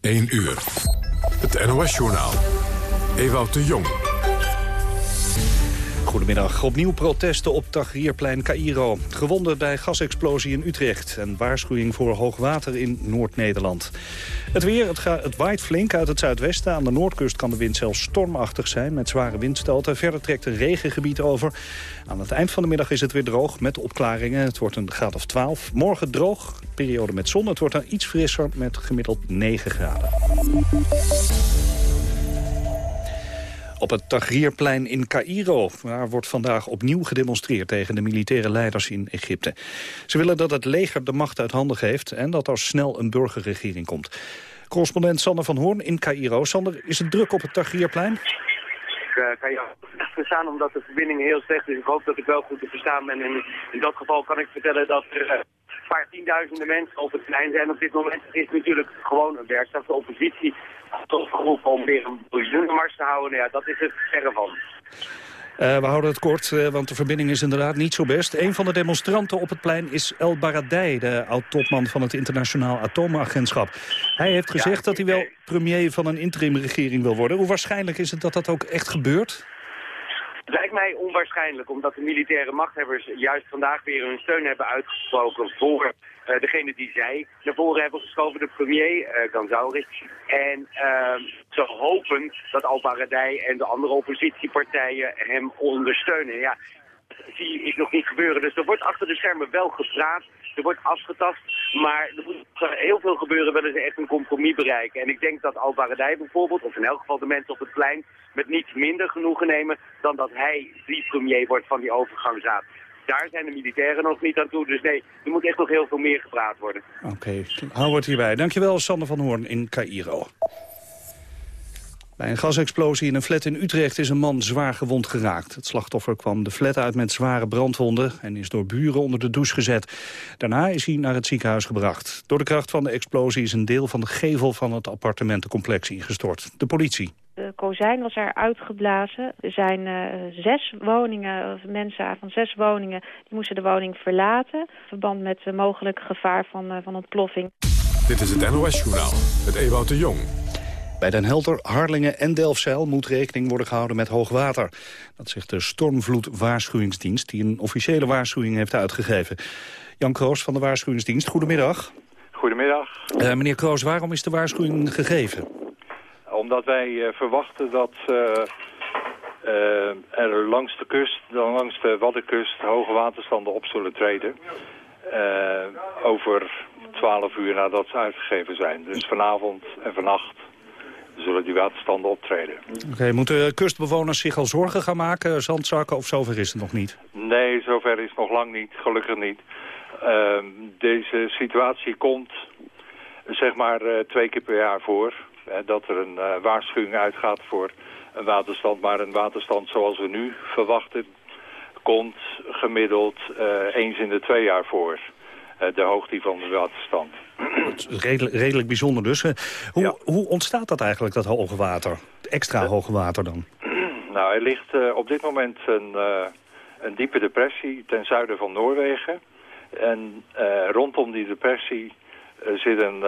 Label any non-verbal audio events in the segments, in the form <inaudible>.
1 uur. Het NOS-journaal. Ewout de Jong. Goedemiddag. Opnieuw protesten op Tahrirplein Cairo. Gewonden bij gasexplosie in Utrecht. En waarschuwing voor hoogwater in Noord-Nederland. Het weer, het, het, waait flink uit het zuidwesten. Aan de noordkust kan de wind zelfs stormachtig zijn met zware windstoten. Verder trekt een regengebied over. Aan het eind van de middag is het weer droog met opklaringen. Het wordt een graad of 12. Morgen droog, periode met zon. Het wordt dan iets frisser met gemiddeld 9 graden. Op het Tahrirplein in Cairo. Daar wordt vandaag opnieuw gedemonstreerd tegen de militaire leiders in Egypte. Ze willen dat het leger de macht uit handen geeft en dat er snel een burgerregering komt. Correspondent Sander van Hoorn in Cairo. Sander, is het druk op het Tahrirplein? Ik uh, kan je echt verstaan omdat de verbinding heel slecht is. Ik hoop dat ik wel goed te verstaan ben. En in dat geval kan ik vertellen dat er een paar tienduizenden mensen op het plein zijn op dit moment. Het is natuurlijk gewoon een werkdag. De oppositie toch geroepen om weer een miljoenenmars te houden. Nou ja, dat is het verre van. Uh, we houden het kort, uh, want de verbinding is inderdaad niet zo best. Een van de demonstranten op het plein is El Baradei, de oud-topman van het Internationaal Atoomagentschap. Hij heeft gezegd ja, dat hij wel premier van een interimregering wil worden. Hoe waarschijnlijk is het dat dat ook echt gebeurt? Lijkt mij onwaarschijnlijk, omdat de militaire machthebbers juist vandaag weer hun steun hebben uitgesproken voor uh, degene die zij naar voren hebben geschoven, de premier uh. En uh, ze hopen dat Al-Baradei en de andere oppositiepartijen hem ondersteunen. Ja, zie ik nog niet gebeuren. Dus er wordt achter de schermen wel gepraat. Er wordt afgetast, maar er moet heel veel gebeuren willen ze echt een compromis bereiken. En ik denk dat Al-Baradei bijvoorbeeld, of in elk geval de mensen op het plein, met niets minder genoegen nemen dan dat hij die premier wordt van die overgangsraad. Daar zijn de militairen nog niet aan toe. Dus nee, er moet echt nog heel veel meer gepraat worden. Oké, hou het hierbij. Dankjewel, Sander van Hoorn in Cairo. Bij een gasexplosie in een flat in Utrecht is een man zwaar gewond geraakt. Het slachtoffer kwam de flat uit met zware brandwonden... en is door buren onder de douche gezet. Daarna is hij naar het ziekenhuis gebracht. Door de kracht van de explosie is een deel van de gevel van het appartementencomplex ingestort. De politie. De kozijn was er uitgeblazen. Er zijn uh, zes woningen, of mensen van zes woningen... die moesten de woning verlaten. In verband met uh, mogelijk gevaar van, uh, van ontploffing. Dit is het NOS-journaal met Ewout de Jong. Bij Den Helder, Harlingen en Delfzijl moet rekening worden gehouden met hoogwater. Dat zegt de Stormvloed-waarschuwingsdienst die een officiële waarschuwing heeft uitgegeven. Jan Kroos van de Waarschuwingsdienst, goedemiddag. Goedemiddag. Uh, meneer Kroos, waarom is de waarschuwing gegeven? Omdat wij uh, verwachten dat uh, er langs de kust, dan langs de Waddenkust, hoge waterstanden op zullen treden. over 12 uur nadat ze uitgegeven zijn. Dus vanavond en vannacht zullen die waterstanden optreden. Oké, okay, moeten kustbewoners zich al zorgen gaan maken, zandzakken, of zover is het nog niet? Nee, zover is het nog lang niet, gelukkig niet. Uh, deze situatie komt zeg maar uh, twee keer per jaar voor. Dat er een uh, waarschuwing uitgaat voor een waterstand. Maar een waterstand zoals we nu verwachten komt gemiddeld uh, eens in de twee jaar voor. de hoogte van de waterstand. Redelijk, redelijk bijzonder dus. Hoe, ja. hoe ontstaat dat eigenlijk, dat hoge water? Extra hoge water dan? <clears throat> Nou, er ligt uh, op dit moment een, uh, een diepe depressie ten zuiden van Noorwegen. En uh, rondom die depressie zit een,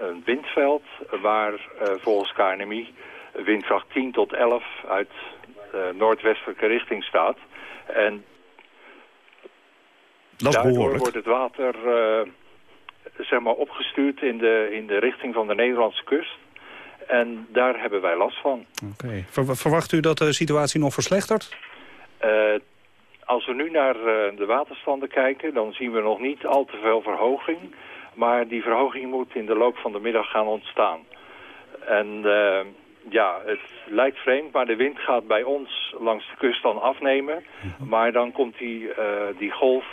een, windveld waar volgens KNMI windkracht 10 tot 11 uit noordwestelijke richting staat. En daardoor wordt het water zeg maar, opgestuurd in de, in de richting van de Nederlandse kust. En daar hebben wij last van. Oké. Okay. Ver, verwacht u dat de situatie nog verslechtert? Uh, als we nu naar uh, de waterstanden kijken, dan zien we nog niet al te veel verhoging. Maar die verhoging moet in de loop van de middag gaan ontstaan. En uh, ja, het lijkt vreemd, maar de wind gaat bij ons langs de kust dan afnemen. Maar dan komt die, die golf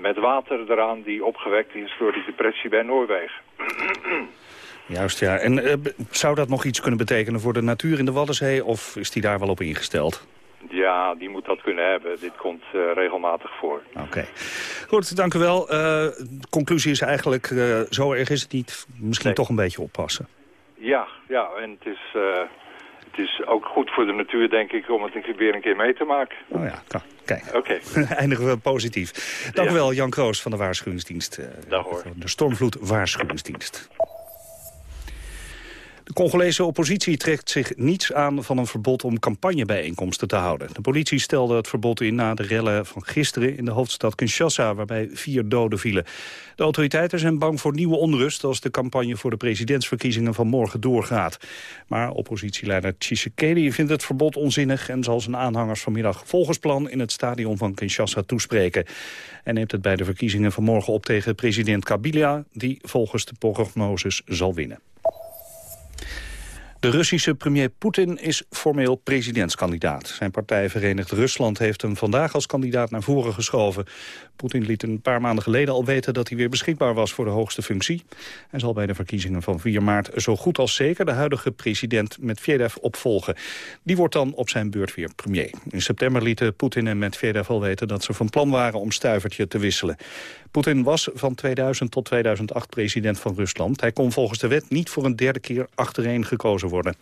met water eraan die opgewekt is door die depressie bij Noorwegen. Juist, ja. En uh, zou dat nog iets kunnen betekenen voor de natuur in de Waddenzee... of is die daar wel op ingesteld? Ja, die moet dat kunnen hebben. Dit komt uh, regelmatig voor. Oké. Okay. Goed, dank u wel. de conclusie is eigenlijk, zo erg is het niet. Misschien nee. toch een beetje oppassen. Ja, ja. En het is het is ook goed voor de natuur, denk ik, om het weer een keer mee te maken. Oh ja, kijk. Oké. Okay. <laughs> Eindigen we positief. Dank u wel, Jan Kroos van de Waarschuwingsdienst. Dag hoor. De Stormvloed Waarschuwingsdienst. Congolese oppositie trekt zich niets aan van een verbod om campagnebijeenkomsten te houden. De politie stelde het verbod in na de rellen van gisteren in de hoofdstad Kinshasa, waarbij vier doden vielen. De autoriteiten zijn bang voor nieuwe onrust als de campagne voor de presidentsverkiezingen van morgen doorgaat. Maar oppositieleider Tshisekedi vindt het verbod onzinnig en zal zijn aanhangers vanmiddag volgens plan in het stadion van Kinshasa toespreken. En neemt het bij de verkiezingen van morgen op tegen president Kabila, die volgens de prognoses zal winnen. De Russische premier Poetin is formeel presidentskandidaat. Zijn partij Verenigd Rusland heeft hem vandaag als kandidaat naar voren geschoven. Poetin liet een paar maanden geleden al weten dat hij weer beschikbaar was voor de hoogste functie. Hij zal bij de verkiezingen van 4 maart zo goed als zeker de huidige president Medvedev opvolgen. Die wordt dan op zijn beurt weer premier. In september lieten Poetin en Medvedev al weten dat ze van plan waren om stuivertje te wisselen. Poetin was van 2000 tot 2008 president van Rusland. Hij kon volgens de wet niet voor een derde keer achtereen gekozen worden.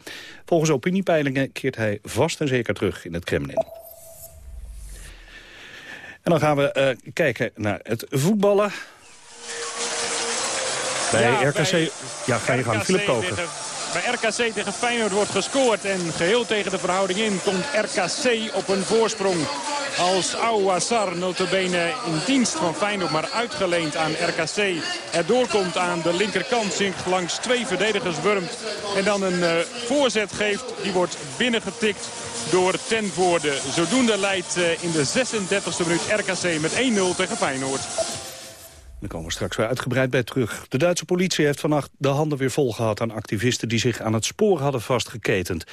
Volgens opiniepeilingen keert hij vast en zeker terug in het Kremlin. En dan gaan we uh, kijken naar het voetballen. Bij ja, RKC... Bij ja, ga je gang. Philip Koken. RKC tegen Feyenoord wordt gescoord. En geheel tegen de verhouding in komt RKC op een voorsprong. Als Ouassar notabene in dienst van Feyenoord, maar uitgeleend aan RKC. Er doorkomt aan de linkerkant, zich langs twee verdedigers wurmt. En dan een uh, voorzet geeft, die wordt binnengetikt door Ten Voorde. Zodoende leidt uh, in de 36e minuut RKC met 1-0 tegen Feyenoord. Daar komen we straks weer uitgebreid bij terug. De Duitse politie heeft vannacht de handen weer vol gehad aan activisten die zich aan het spoor hadden vastgeketend.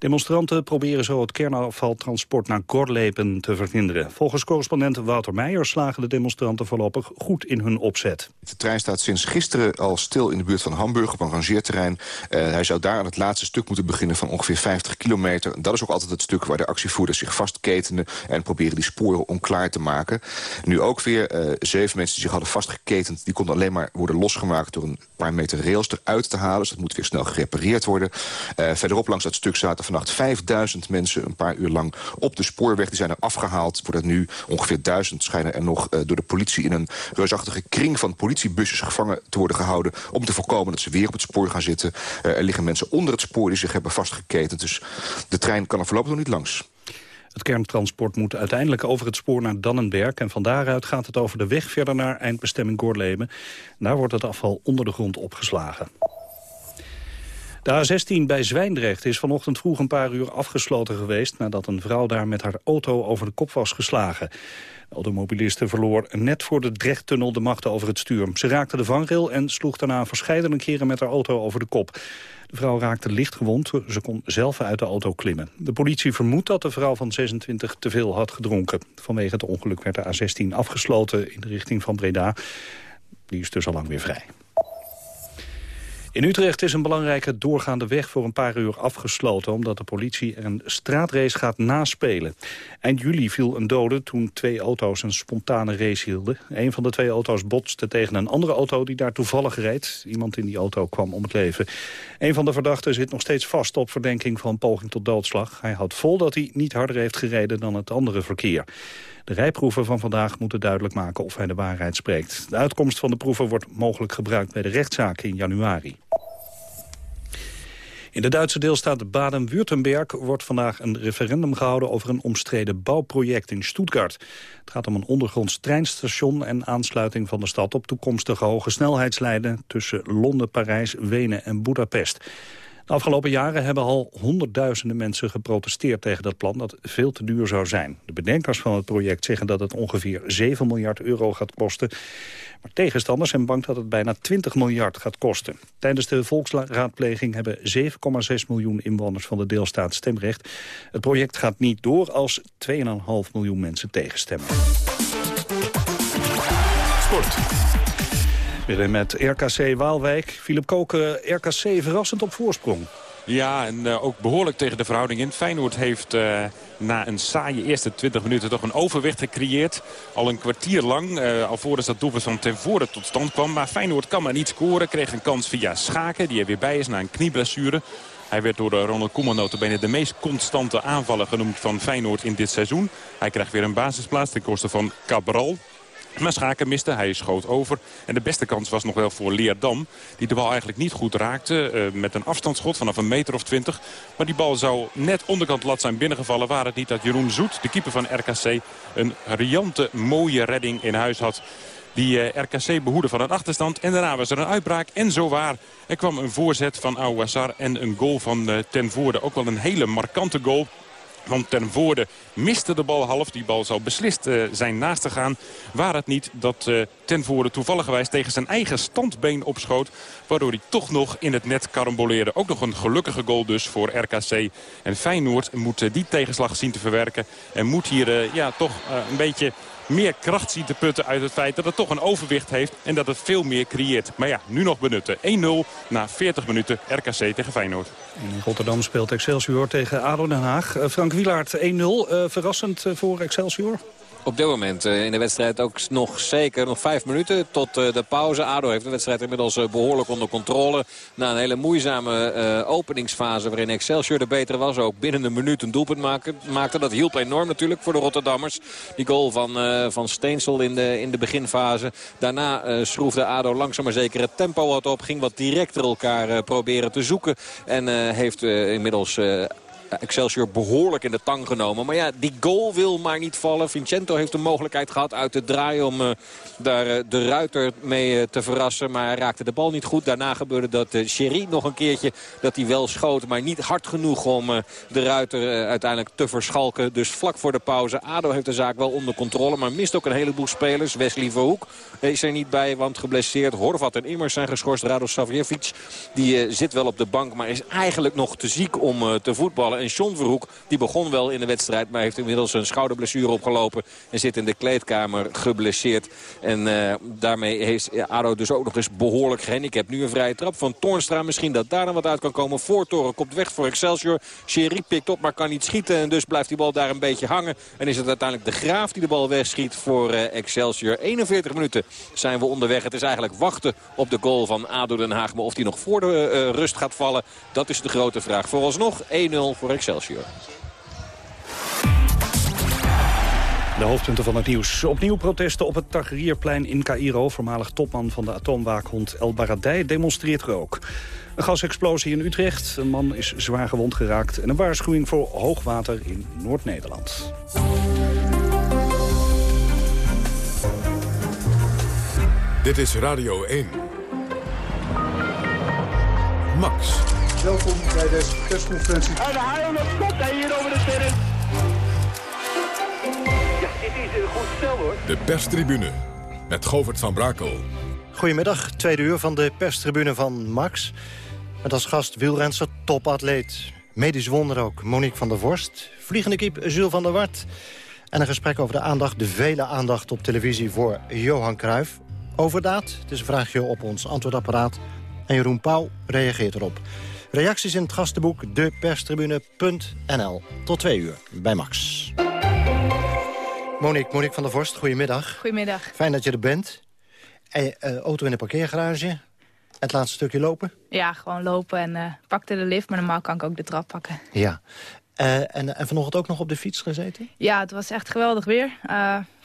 Demonstranten proberen zo het kernafvaltransport naar Gorlepen te verhinderen. Volgens correspondent Wouter Meijer slagen de demonstranten voorlopig goed in hun opzet. De trein staat sinds gisteren al stil in de buurt van Hamburg op een rangeerterrein. Uh, hij zou daar aan het laatste stuk moeten beginnen van ongeveer 50 kilometer. Dat is ook altijd het stuk waar de actievoerders zich vastketenen en proberen die sporen onklaar te maken. Nu ook weer uh, zeven mensen die zich hadden vastgeketend, die konden alleen maar worden losgemaakt door een paar meter rails eruit te halen. Dus dat moet weer snel gerepareerd worden. Uh, verderop langs dat stuk zaten vannacht 5000 mensen een paar uur lang op de spoorweg. Die zijn er afgehaald. Worden nu ongeveer 1000 schijnen er nog uh, door de politie... in een reusachtige kring van politiebusjes gevangen te worden gehouden... om te voorkomen dat ze weer op het spoor gaan zitten. Uh, er liggen mensen onder het spoor die zich hebben vastgeketend. Dus de trein kan er voorlopig nog niet langs. Het kerntransport moet uiteindelijk over het spoor naar Dannenberg... en van daaruit gaat het over de weg verder naar eindbestemming Goorlemen. Daar wordt het afval onder de grond opgeslagen. De A16 bij Zwijndrecht is vanochtend vroeg een paar uur afgesloten geweest... nadat een vrouw daar met haar auto over de kop was geslagen. De automobiliste verloor net voor de Drechttunnel de macht over het stuur. Ze raakte de vangrail en sloeg daarna verscheidene keren met haar auto over de kop. De vrouw raakte licht gewond. Ze kon zelf uit de auto klimmen. De politie vermoedt dat de vrouw van 26 te veel had gedronken. Vanwege het ongeluk werd de A16 afgesloten in de richting van Breda. Die is dus al lang weer vrij. In Utrecht is een belangrijke doorgaande weg voor een paar uur afgesloten... omdat de politie er een straatrace gaat naspelen. Eind juli viel een dode toen twee auto's een spontane race hielden. Een van de twee auto's botste tegen een andere auto die daar toevallig reed. Iemand in die auto kwam om het leven. Een van de verdachten zit nog steeds vast op verdenking van poging tot doodslag. Hij houdt vol dat hij niet harder heeft gereden dan het andere verkeer. De rijproeven van vandaag moeten duidelijk maken of hij de waarheid spreekt. De uitkomst van de proeven wordt mogelijk gebruikt bij de rechtszaak in januari. In de Duitse deelstaat Baden-Württemberg wordt vandaag een referendum gehouden over een omstreden bouwproject in Stuttgart. Het gaat om een ondergronds treinstation en aansluiting van de stad op toekomstige hoge snelheidslijnen tussen Londen, Parijs, Wenen en Budapest. De afgelopen jaren hebben al honderdduizenden mensen geprotesteerd tegen dat plan dat veel te duur zou zijn. De bedenkers van het project zeggen dat het ongeveer 7 miljard euro gaat kosten. Maar tegenstanders zijn bang dat het bijna 20 miljard gaat kosten. Tijdens de volksraadpleging hebben 7,6 miljoen inwoners van de deelstaat stemrecht. Het project gaat niet door als 2,5 miljoen mensen tegenstemmen. Weer met RKC Waalwijk. Philip Koken, RKC verrassend op voorsprong. Ja, en uh, ook behoorlijk tegen de verhouding in. Feyenoord heeft uh, na een saaie eerste 20 minuten toch een overwicht gecreëerd. Al een kwartier lang, uh, alvorens dat doelpunt van ten voorde tot stand kwam. Maar Feyenoord kan maar niet scoren. Kreeg een kans via Schaken, die er weer bij is na een knieblessure. Hij werd door Ronald Koeman notabene de meest constante aanvaller genoemd van Feyenoord in dit seizoen. Hij krijgt weer een basisplaats ten koste van Cabral. Maar Schaken miste, hij schoot over. En de beste kans was nog wel voor Leerdam. Die de bal eigenlijk niet goed raakte. Uh, met een afstandsschot vanaf een meter of twintig. Maar die bal zou net onderkant lat zijn binnengevallen. Waar het niet dat Jeroen Zoet, de keeper van RKC... een riante mooie redding in huis had die eh, RKC behoede van een achterstand. En daarna was er een uitbraak. En zo waar. Er kwam een voorzet van Ouassar en een goal van uh, Ten Voorde. Ook wel een hele markante goal. Want ten voorde miste de bal half. Die bal zou beslist uh, zijn naast te gaan. Waar het niet dat uh, ten voorde toevallig tegen zijn eigen standbeen opschoot. Waardoor hij toch nog in het net karamboleerde. Ook nog een gelukkige goal dus voor RKC. En Feyenoord moet uh, die tegenslag zien te verwerken. En moet hier ja, toch een beetje meer kracht zien te putten uit het feit dat het toch een overwicht heeft. En dat het veel meer creëert. Maar ja, nu nog benutten. 1-0 na 40 minuten RKC tegen Feyenoord. In Rotterdam speelt Excelsior tegen ADO Den Haag. Eh, Frank Wielaert 1-0. Uh, eh, verrassend eh, voor Excelsior? Op dit moment eh, in de wedstrijd ook nog zeker nog vijf minuten tot eh, de pauze. ADO heeft de wedstrijd inmiddels eh, behoorlijk onder controle. Na een hele moeizame openingsfase waarin Excelsior de betere was. Ook binnen een minuut een doelpunt maakte. Dat hielp enorm natuurlijk voor de Rotterdammers. Die goal van, van Steensel in de, in de beginfase. Daarna schroefde ADO langzaam maar zeker het tempo wat op. Ging wat directer elkaar proberen te zoeken. En heeft inmiddels Excelsior behoorlijk in de tang genomen. Maar ja, die goal wil maar niet vallen. Vincento heeft de mogelijkheid gehad uit te draaien om uh, daar uh, de ruiter mee uh, te verrassen. Maar hij raakte de bal niet goed. Daarna gebeurde dat uh, Sherry nog een keertje dat hij wel schoot. Maar niet hard genoeg om de ruiter uiteindelijk te verschalken. Dus vlak voor de pauze. ADO heeft de zaak wel onder controle. Maar mist ook een heleboel spelers. Wesley Verhoek is er niet bij, want geblesseerd. Horvat en Immers zijn geschorst. Rado Savjevic die zit wel op de bank. Maar is eigenlijk nog te ziek om te voetballen. En John Verhoek die begon wel in de wedstrijd. Maar heeft inmiddels een schouderblessure opgelopen. En zit in de kleedkamer geblesseerd. En uh, daarmee heeft ADO dus ook nog eens behoorlijk gehandicapt. Nu een vrije trap van Toornstra. Misschien dat daar dan wat uit kan komen. Voortoren komt weg voor Excelsior. Sherry pikt op maar kan niet schieten. En dus blijft die bal daar een beetje hangen. En is het uiteindelijk de Graaf die de bal wegschiet voor uh, Excelsior. 41 minuten zijn we onderweg. Het is eigenlijk wachten op de goal van ADO Den Haag. Maar of die nog voor de uh, rust gaat vallen, dat is de grote vraag. Vooralsnog 1-0 voor Excelsior. De hoofdpunten van het nieuws. Opnieuw protesten op het Tahrirplein in Cairo. Voormalig topman van de atoomwaakhond El Baradei demonstreert rook. Een gasexplosie in Utrecht. Een man is zwaar gewond geraakt. En een waarschuwing voor hoogwater in Noord-Nederland. Dit is Radio 1. Max. Welkom bij deze persconferentie. En de haal op hier over de terrein. Ja, dit is een goed stel hoor. De perstribune met Govert van Brakel. Goedemiddag, tweede uur van de perstribune van Max. Met als gast wielrenser, topatleet. Medisch wonder ook, Monique van der Vorst. Vliegende kip, Jules van der Wart. En een gesprek over de aandacht, de vele aandacht op televisie voor Johan Cruijff. Overdaad, het is een vraagje op ons antwoordapparaat. En Jeroen Pauw reageert erop. Reacties in het gastenboek deperstribune.nl. Tot twee uur bij Max. Monique, Monique van der Vorst, goedemiddag. Goedemiddag. Fijn dat je er bent. En, uh, auto in de parkeergarage. Het laatste stukje lopen? Ja, gewoon lopen en uh, pakte de lift, maar normaal kan ik ook de trap pakken. Ja. Uh, en, en vanochtend ook nog op de fiets gezeten? Ja, het was echt geweldig weer.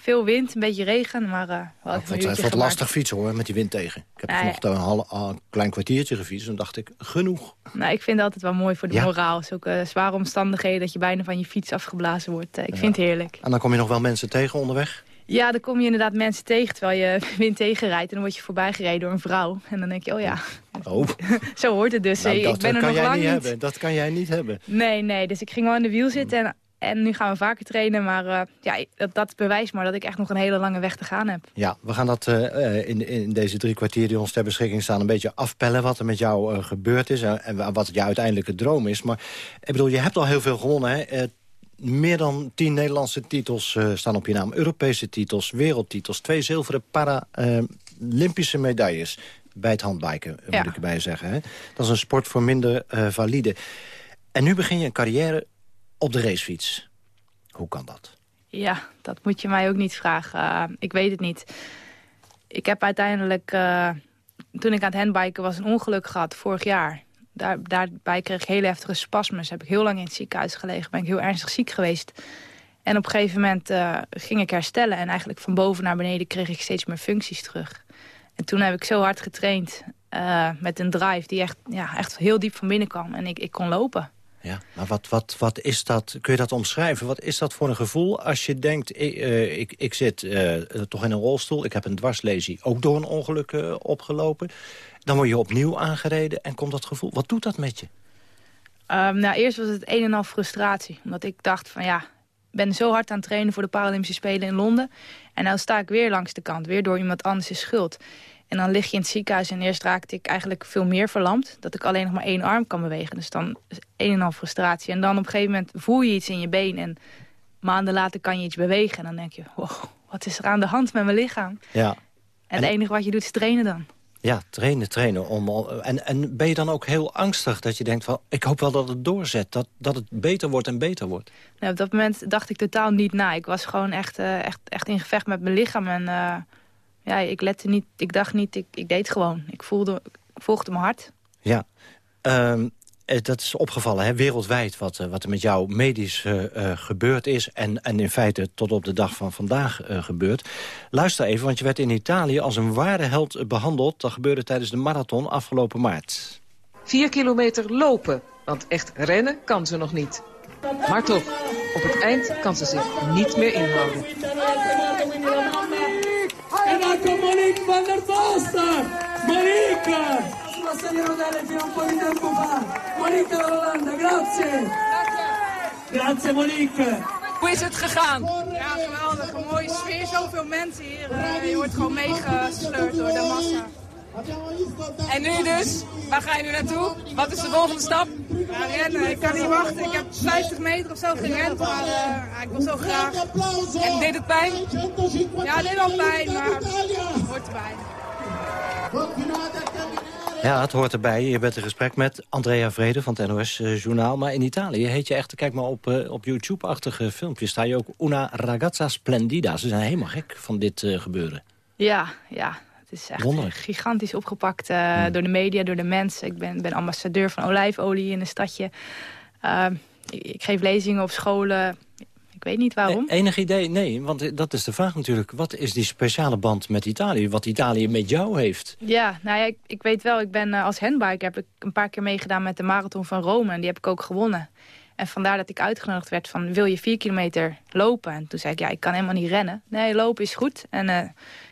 Veel wind, een beetje regen, maar uh, wel nou, Het lastig fietsen hoor, met die wind tegen. Ik heb nee. vanochtend een, een klein kwartiertje gefietst en dacht ik, genoeg. Nou, ik vind het altijd wel mooi voor de ja? moraal. Zulke zware omstandigheden dat je bijna van je fiets afgeblazen wordt. ik ja. vind het heerlijk. En dan kom je nog wel mensen tegen onderweg? Ja, dan kom je inderdaad mensen tegen terwijl je <laughs> wind tegenrijdt. En dan word je voorbij gereden door een vrouw. En dan denk je, oh ja, oh. <laughs> zo hoort het dus. Nou, ik ben er nog lang niet. Hebben. Dat kan jij niet hebben. Nee, nee. Dus ik ging wel in de wiel zitten en en nu gaan we vaker trainen, maar uh, ja, dat, dat, bewijst maar dat ik echt nog een hele lange weg te gaan heb. Ja, we gaan dat uh, in, in deze drie kwartier die ons ter beschikking staan... een beetje afpellen wat er met jou uh, gebeurd is en wat je uiteindelijke droom is. Maar ik bedoel, je hebt al heel veel gewonnen, hè? meer dan tien Nederlandse titels staan op je naam. Europese titels, wereldtitels, twee zilveren Paralympische medailles bij het handbiken, ja. moet ik erbij zeggen. Hè? Dat is een sport voor minder valide. En nu begin je een carrière op de racefiets. Hoe kan dat? Ja, dat moet je mij ook niet vragen. Uh, ik weet het niet. Ik heb uiteindelijk, uh, toen ik aan het handbiken was, een ongeluk gehad vorig jaar. Daar, daarbij kreeg ik hele heftige spasmes. Heb ik heel lang in het ziekenhuis gelegen. Ben ik heel ernstig ziek geweest. En op een gegeven moment uh, ging ik herstellen. En eigenlijk van boven naar beneden kreeg ik steeds meer functies terug. En toen heb ik zo hard getraind met een drive die echt, ja, echt heel diep van binnen kwam. En ik, ik kon lopen. Ja, maar wat, wat, wat is dat, kun je dat omschrijven? Wat is dat voor een gevoel als je denkt, ik, uh, ik, ik zit uh, toch in een rolstoel... ik heb een dwarslesie ook door een ongeluk uh, opgelopen. Dan word je opnieuw aangereden en komt dat gevoel. Wat doet dat met je? Um, nou, eerst was het een en al frustratie. Omdat ik dacht van ja, ben zo hard aan het trainen voor de Paralympische Spelen in Londen. En nou sta ik weer langs de kant, weer door iemand anders' schuld. En dan lig je in het ziekenhuis en eerst raakte ik eigenlijk veel meer verlamd. Dat ik alleen nog maar één arm kan bewegen. Dus dan is een en al frustratie. En dan op een gegeven moment voel je iets in je been. En maanden later kan je iets bewegen. En dan denk je, wow, wat is er aan de hand met mijn lichaam? Ja. En, en het enige wat je doet is trainen dan. Ja, trainen, trainen. Om, en, en ben je dan ook heel angstig dat je denkt van... ik hoop wel dat het doorzet, dat, dat het beter wordt en beter wordt? Nou, op dat moment dacht ik totaal niet na. Ik was gewoon echt, uh, echt, echt in gevecht met mijn lichaam. En uh, ja, ik lette niet, ik dacht niet, ik, ik deed gewoon. Ik, voelde, ik volgde mijn hart. Ja, um, dat is opgevallen, hè? wereldwijd, wat, wat er met jou medisch uh, uh, gebeurd is... En, en in feite tot op de dag van vandaag uh, gebeurt. Luister even, want je werd in Italië als een ware held behandeld. Dat gebeurde tijdens de marathon afgelopen maart. Vier kilometer lopen, want echt rennen kan ze nog niet. Maar toch, op het eind kan ze zich niet meer inhouden. Komt Monique van der Posten! Monique! Monique Hollanda, grazie! Grazie Monique! Hoe is het gegaan? Ja, geweldig. Een mooie sfeer, zoveel mensen hier. Uh, je wordt gewoon meegesleurd door de massa. En nu dus? Waar ga je nu naartoe? Wat is de volgende stap? Ja, rennen. Ik kan niet wachten. Ik heb 50 meter of zo gerend, maar uh, ik wil zo graag. En deed het pijn? Ja, het deed wel pijn, maar het hoort erbij. Ja, het hoort erbij. Je bent in gesprek met Andrea Vrede van het NOS-journaal. Maar in Italië heet je echt, kijk maar op, uh, op YouTube-achtige filmpjes... sta je ook Una Ragazza Splendida. Ze zijn helemaal gek van dit uh, gebeuren. Ja, ja. Is echt Wonderlijk. gigantisch opgepakt uh, hmm. door de media, door de mensen. Ik ben, ben ambassadeur van olijfolie in een stadje. Uh, ik, ik, geef lezingen op scholen. Ik weet niet waarom. E enig idee? Nee, want dat is de vraag natuurlijk. Wat is die speciale band met Italië? Wat Italië met jou heeft? Ja, nou ja, ik, ik weet wel. Ik ben uh, als handbiker heb ik een paar keer meegedaan met de marathon van Rome. En die heb ik ook gewonnen. En vandaar dat ik uitgenodigd werd van, wil je vier kilometer lopen? En toen zei ik, ja, ik kan helemaal niet rennen. Nee, lopen is goed. En uh,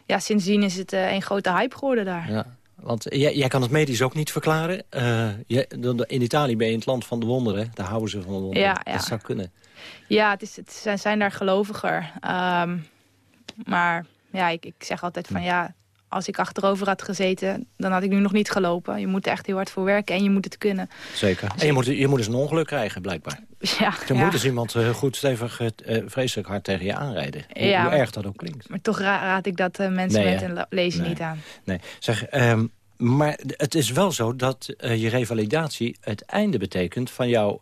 ja, sindsdien is het uh, een grote hype geworden daar. Ja, want jij, jij kan het medisch ook niet verklaren. Uh, je, in Italië ben je in het land van de wonderen. Daar houden ze van de wonderen. Ja, ja. Dat zou kunnen. Ja, het, is, het zijn, zijn daar geloviger. Um, maar ja, ik, ik zeg altijd van ja, als ik achterover had gezeten, dan had ik nu nog niet gelopen. Je moet er echt heel hard voor werken en je moet het kunnen. Zeker. En je moet, je moet eens een ongeluk krijgen, blijkbaar. <laughs> Ja, ja. moet eens iemand uh, goed stevig uh, vreselijk hard tegen je aanrijden. Hoe, ja, hoe erg dat ook klinkt. Maar toch ra raad ik dat uh, mensen nee, met een lezen nee. niet aan. Nee, zeg... Um, maar het is wel zo dat je revalidatie het einde betekent van jouw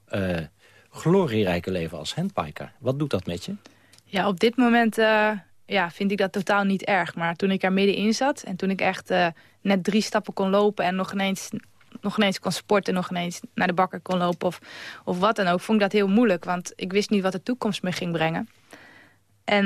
glorierijke leven als handbiker. Wat doet dat met je? Ja, op dit moment ja, vind ik dat totaal niet erg. Maar toen ik er middenin zat en toen ik echt net drie stappen kon lopen... en nog ineens, nog ineens kon sporten, nog ineens naar de bakker kon lopen of, of wat dan ook... vond ik dat heel moeilijk, want ik wist niet wat de toekomst me ging brengen. En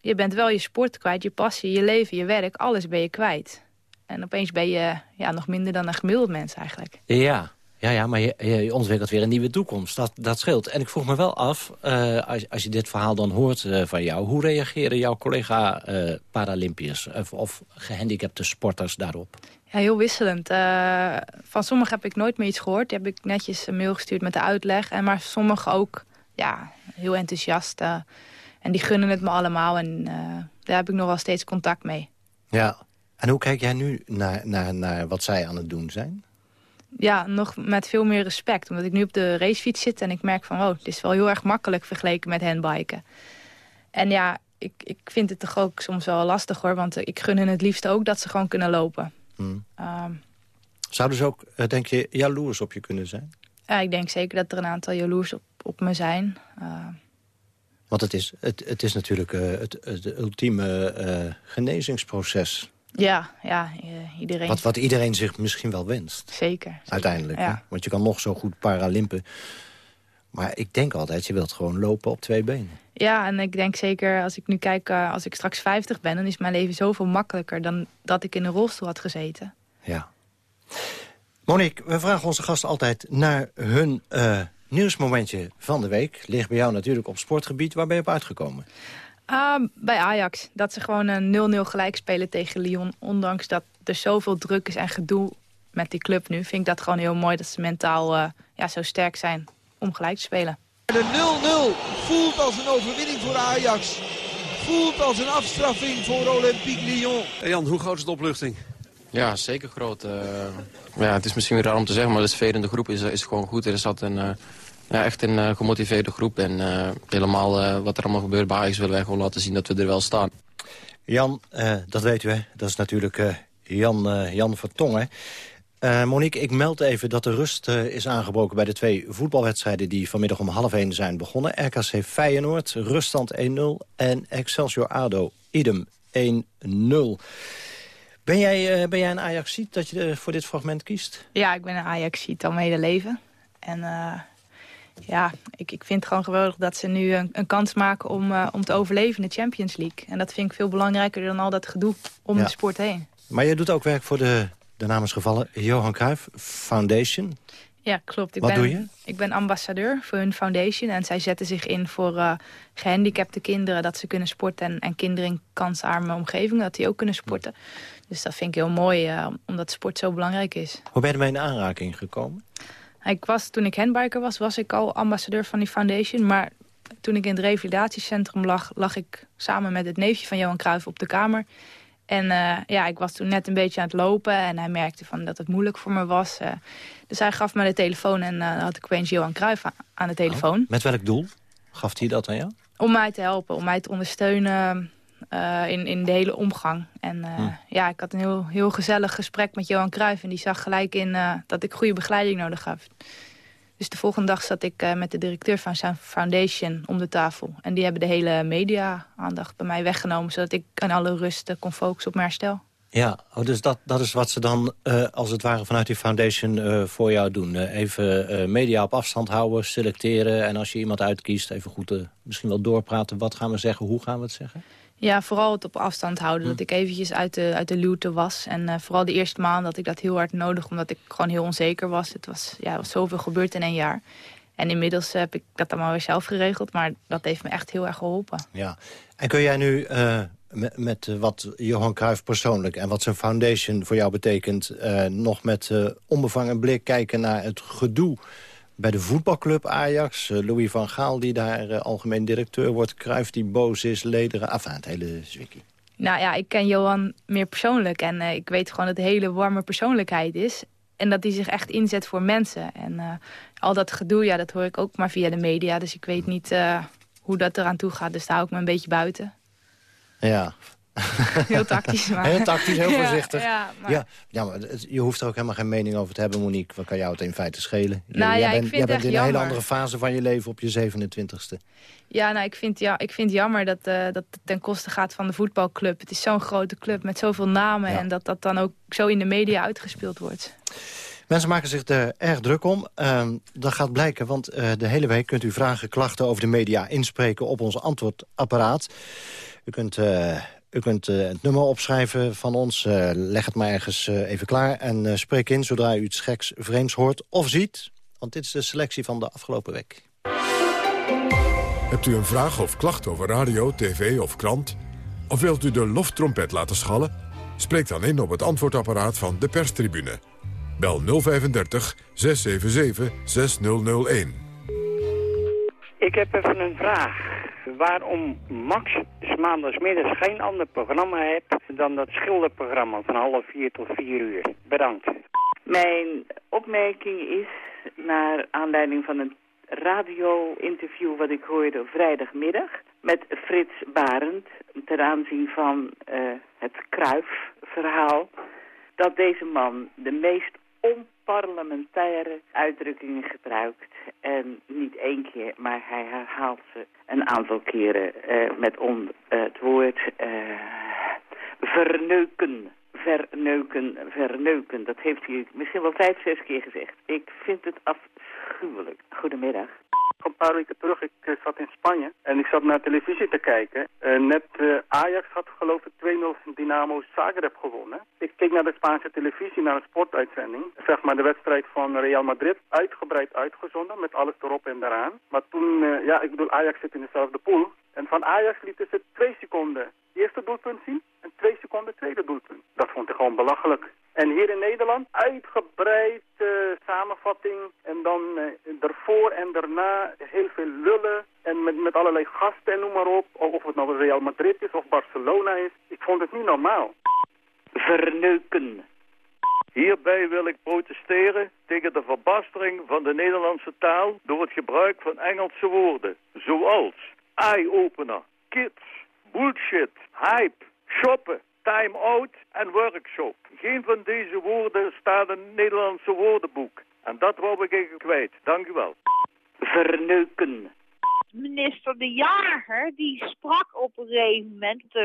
je bent wel je sport kwijt, je passie, je leven, je werk, alles ben je kwijt. En opeens ben je ja, nog minder dan een gemiddeld mens eigenlijk. Ja, ja, ja maar je, je ontwikkelt weer een nieuwe toekomst. Dat, dat scheelt. En ik vroeg me wel af, uh, als, als je dit verhaal dan hoort uh, van jou... hoe reageren jouw collega Paralympiërs of, of gehandicapte sporters daarop? Ja, heel wisselend. van sommigen heb ik nooit meer iets gehoord. Die heb ik netjes een mail gestuurd met de uitleg. En maar sommigen ook ja, heel enthousiast. en die gunnen het me allemaal. En daar heb ik nog wel steeds contact mee. Ja, en hoe kijk jij nu naar, naar, naar wat zij aan het doen zijn? Ja, nog met veel meer respect. Omdat ik nu op de racefiets zit en ik merk van... oh, het is wel heel erg makkelijk vergeleken met handbiken. En ja, ik, ik vind het toch ook soms wel lastig hoor. Want ik gun hen het liefst ook dat ze gewoon kunnen lopen. Hmm. Um, Zouden ze ook, denk je, jaloers op je kunnen zijn? Ja, ik denk zeker dat er een aantal jaloers op, op me zijn. Uh, want het is, het, het is natuurlijk uh, het, het ultieme uh, genezingsproces... Ja, ja, iedereen. Wat, wat iedereen zich misschien wel wenst. Zeker. zeker Uiteindelijk. Ja. Want je kan nog zo goed paralympen. Maar ik denk altijd, je wilt gewoon lopen op twee benen. Ja, en ik denk zeker als ik nu kijk, uh, als ik straks 50 ben... dan is mijn leven zoveel makkelijker dan dat ik in een rolstoel had gezeten. Ja. Monique, we vragen onze gasten altijd naar hun uh, nieuwsmomentje van de week. Ligt bij jou natuurlijk op sportgebied. Waar ben je op uitgekomen? Uh, bij Ajax. Dat ze gewoon een 0-0 gelijk spelen tegen Lyon. Ondanks dat er zoveel druk is en gedoe met die club nu... vind ik dat gewoon heel mooi dat ze mentaal uh, ja, zo sterk zijn om gelijk te spelen. De 0-0 voelt als een overwinning voor Ajax. Voelt als een afstraffing voor Olympique Lyon. Hey Jan, hoe groot is de opluchting? Ja, zeker groot. Uh, ja, het is misschien weer raar om te zeggen, maar de sfeer in de groep is, is gewoon goed. Er zat een, uh, ja, echt een uh, gemotiveerde groep. En helemaal wat er allemaal gebeurt bij Ajax willen wij gewoon laten zien dat we er wel staan. Jan, dat weet u hè, dat is natuurlijk Jan, Jan Vertongen. Uh, Monique, ik meld even dat de rust uh, is aangebroken bij de twee voetbalwedstrijden... die vanmiddag om half 1 zijn begonnen. RKC Feyenoord, ruststand 1-0 en Excelsior ADO, idem 1-0. Ben jij, uh, ben jij een Ajaxiet dat je voor dit fragment kiest? Ja, ik ben een Ajaxiet al mijn hele leven. En ja, ik, ik vind het gewoon geweldig dat ze nu een, een kans maken om, om te overleven in de Champions League. En dat vind ik veel belangrijker dan al dat gedoe om ja. de sport heen. Maar jij doet ook werk voor de de naam is gevallen, Johan Cruijff Foundation. Ja, klopt. Ik Wat ben, doe je? Ik ben ambassadeur voor hun foundation. En zij zetten zich in voor uh, gehandicapte kinderen... dat ze kunnen sporten en, en kinderen in kansarme omgevingen... dat die ook kunnen sporten. Dus dat vind ik heel mooi, uh, omdat sport zo belangrijk is. Hoe ben je ermee in aanraking gekomen? Ik was, toen ik handbiker was, was ik al ambassadeur van die foundation. Maar toen ik in het revalidatiecentrum lag... lag ik samen met het neefje van Johan Cruijff op de kamer... En uh, ja, ik was toen net een beetje aan het lopen en hij merkte van dat het moeilijk voor me was. Uh, dus hij gaf me de telefoon en uh, had ik opeens Johan Cruijff aan, aan de telefoon. Oh, met welk doel gaf hij dat aan jou? Om mij te helpen, om mij te ondersteunen in, in de hele omgang. En hm. ja, ik had een heel, heel gezellig gesprek met Johan Cruijff en die zag gelijk in dat ik goede begeleiding nodig had. Dus de volgende dag zat ik uh, met de directeur van zijn foundation om de tafel. En die hebben de hele media-aandacht bij mij weggenomen... zodat ik aan alle rust uh, kon focussen op mijn herstel. Ja, oh, dus dat, dat is wat ze dan uh, als het ware vanuit die foundation voor jou doen. even media op afstand houden, selecteren... en als je iemand uitkiest, even goed misschien wel doorpraten. Wat gaan we zeggen, hoe gaan we het zeggen? Ja, vooral het op afstand houden. Hm. Dat ik eventjes uit de, uit de luwte was. En uh, vooral de eerste maand had ik dat heel hard nodig. Omdat ik gewoon heel onzeker was. Het was, ja, was zoveel gebeurd in een jaar. En inmiddels heb ik dat allemaal weer zelf geregeld. Maar dat heeft me echt heel erg geholpen. Ja. En kun jij nu uh, met, met uh, wat Johan Cruijff persoonlijk... en wat zijn foundation voor jou betekent... nog met onbevangen blik kijken naar het gedoe bij de voetbalclub Ajax. Uh, Louis van Gaal, die daar uh, algemeen directeur wordt. Kruif die boos is, lederen. Enfin, het hele zwikkie. Nou ja, ik ken Johan meer persoonlijk. En uh, ik weet gewoon dat een hele warme persoonlijkheid is. En dat hij zich echt inzet voor mensen. En al dat gedoe, ja, dat hoor ik ook maar via de media. Dus ik weet niet hoe dat eraan toe gaat. Dus daar hou ik me een beetje buiten. Ja, <laughs> Heel tactisch, maar... Heel tactisch, heel <laughs> voorzichtig. Ja, ja, maar... Ja, ja, maar je hoeft er ook helemaal geen mening over te hebben, Monique. Wat kan jou het in feite schelen? Nou, jij ja, bent, ik vind jij bent in een jammer. hele andere fase van je leven op je 27ste. Ja, nou, ik vind, ja, ik vind jammer dat, uh, dat het ten koste gaat van de voetbalclub. Het is zo'n grote club met zoveel namen... Ja. en dat dat dan ook zo in de media uitgespeeld wordt. Mensen maken zich er erg druk om. Uh, dat gaat blijken, want uh, de hele week kunt u vragen, klachten over de media inspreken op ons antwoordapparaat. U kunt... Uh, u kunt uh, het nummer opschrijven van ons. Uh, leg het maar ergens uh, even klaar. En spreek in zodra u iets geks, vreemds hoort of ziet. Want dit is de selectie van de afgelopen week. Hebt u een vraag of klacht over radio, tv of krant? Of wilt u de loftrompet laten schallen? Spreek dan in op het antwoordapparaat van de perstribune. Bel 035 677 6001. Ik heb even een vraag waarom Max maandagsmiddags geen ander programma heeft dan dat schilderprogramma van half vier tot vier uur. Bedankt. Mijn opmerking is, naar aanleiding van een radio-interview wat ik hoorde vrijdagmiddag met Frits Barend ter aanzien van uh, het Kruif-verhaal, dat deze man de meest onparlementaire uitdrukkingen gebruikt. En niet één keer, maar hij herhaalt ze een aantal keren uh, met on, uh, het woord uh, verneuken. Verneuken, verneuken. Dat heeft hij misschien wel vijf, zes keer gezegd. Ik vind het afschuwelijk. Goedemiddag. Een paar weken terug, ik eh, zat in Spanje en ik zat naar televisie te kijken. Eh, net eh, Ajax had geloof ik 2-0 van Dynamo Zagreb gewonnen. Ik keek naar de Spaanse televisie, naar een sportuitzending. Zeg maar de wedstrijd van Real Madrid, uitgebreid uitgezonden met alles erop en eraan. Maar toen, ja ik bedoel Ajax zit in dezelfde pool. En van Ajax lieten ze twee seconden eerste doelpunt zien en twee seconden tweede doelpunt. Dat vond ik gewoon belachelijk. En hier in Nederland uitgebreid eh, samenvatting en dan eh, ervoor en daarna heel veel lullen en met, met allerlei gasten en noem maar op. Of het nou Real Madrid is of Barcelona is. Ik vond het niet normaal. Verneuken. Hierbij wil ik protesteren tegen de verbastering van de Nederlandse taal door het gebruik van Engelse woorden. Zoals eye-opener, kids, bullshit, hype, shoppen, time-out en workshop. Geen van deze woorden staat in het Nederlandse woordenboek. En dat wou ik even kwijt. Dank u wel. Verneuken. Minister De Jager die sprak op een gegeven moment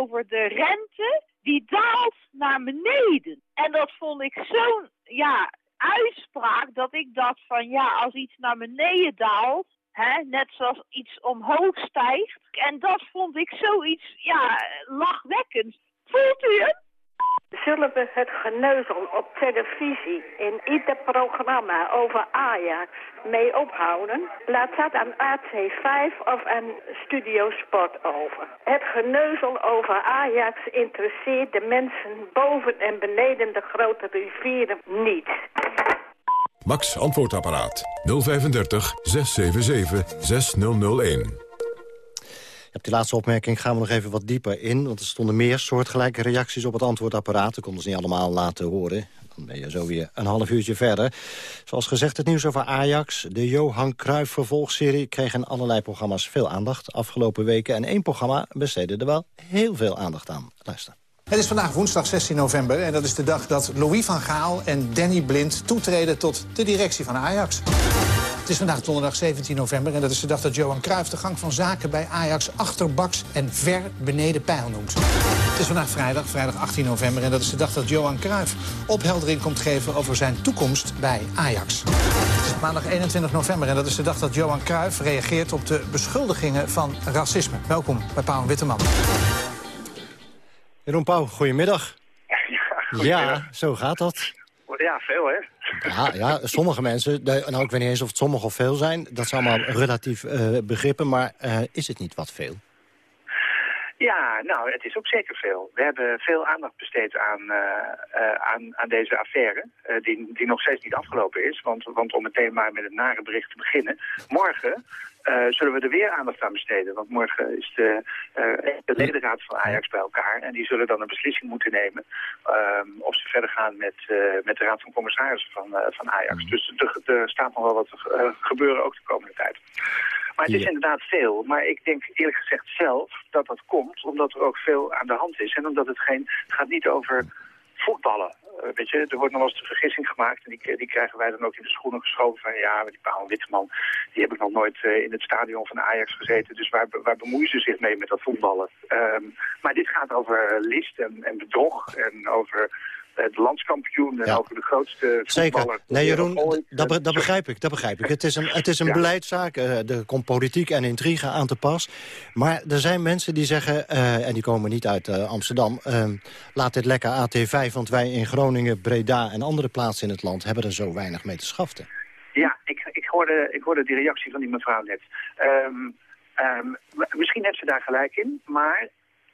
over de rente die daalt naar beneden. En dat vond ik zo'n ja, uitspraak dat ik dacht van ja, als iets naar beneden daalt, hè, net zoals iets omhoog stijgt. En dat vond ik zoiets ja, lachwekkends. Voelt u het? Zullen we het geneuzel op televisie in ieder programma over Ajax mee ophouden? Laat dat aan AC5 of aan Studio Sport over. Het geneuzel over Ajax interesseert de mensen boven en beneden de grote rivieren niet. Max antwoordapparaat 035 677 6001. Op die laatste opmerking gaan we nog even wat dieper in. Want er stonden meer soortgelijke reacties op het antwoordapparaat. Ik konden ze niet allemaal laten horen. Dan ben je zo weer een half uurtje verder. Zoals gezegd, het nieuws over Ajax. De Johan Cruijff vervolgserie kreeg in allerlei programma's veel aandacht afgelopen weken. En één programma besteedde er wel heel veel aandacht aan. Luister. Het is vandaag woensdag 16 november en dat is de dag dat Louis van Gaal en Danny Blind toetreden tot de directie van Ajax. Het is vandaag donderdag 17 november en dat is de dag dat Johan Cruijff de gang van zaken bij Ajax achterbaks en ver beneden pijl noemt. Het is vandaag vrijdag, vrijdag 18 november en dat is de dag dat Johan Cruijff opheldering komt geven over zijn toekomst bij Ajax. Het is maandag 21 november en dat is de dag dat Johan Cruijff reageert op de beschuldigingen van racisme. Welkom bij Paul Witteman. Jeroen Pauw, goedemiddag. goedemiddag. Ja, zo gaat dat. Ja, veel hè? Ja, ja, sommige mensen, nou ik weet niet eens of het sommige of veel zijn... dat zijn allemaal relatief eh, begrippen, maar eh, is het niet wat veel? Ja, nou, het is ook zeker veel. We hebben veel aandacht besteed aan, eh, aan, aan deze affaire, die, die nog steeds niet afgelopen is. Want, want om meteen maar met het nare bericht te beginnen. Morgen eh, zullen we er weer aandacht aan besteden. Want morgen is de, eh, de ledenraad van Ajax bij elkaar. En die zullen dan een beslissing moeten nemen ehm, of ze verder gaan met, eh, met de raad van commissarissen van, van Ajax. Dus er, er staat nog wel wat te gebeuren ook de komende tijd. Maar het is Ja. inderdaad veel. Maar ik denk eerlijk gezegd zelf dat dat komt omdat er ook veel aan de hand is. En omdat het geen, het gaat niet over voetballen. Eh, weet je, er wordt nog eens de vergissing gemaakt. En die, die krijgen wij dan ook in de schoenen geschoven van ja, die Paul Witteman, die heb ik nog nooit eh, in het stadion van Ajax gezeten. Dus waar, waar bemoeien ze zich mee met dat voetballen? Ehm, maar dit gaat over list en, en bedrog en over eh, de landskampioen en over de grootste Zeker. Nee, Jeroen, ooit. dat, be- dat begrijp ik. Dat begrijp ik. Het is een, het is een Ja. beleidszaak. eh, er komt politiek en intrigue aan te pas. Maar er zijn mensen die zeggen, eh, en die komen niet uit eh, Amsterdam... eh, laat dit lekker AT5, want wij in Groningen, Breda en andere plaatsen in het land... hebben er zo weinig mee te schaften. Ja, ik, ik, hoorde, ik hoorde die reactie van die mevrouw net. Ehm, ehm, misschien heeft ze daar gelijk in, maar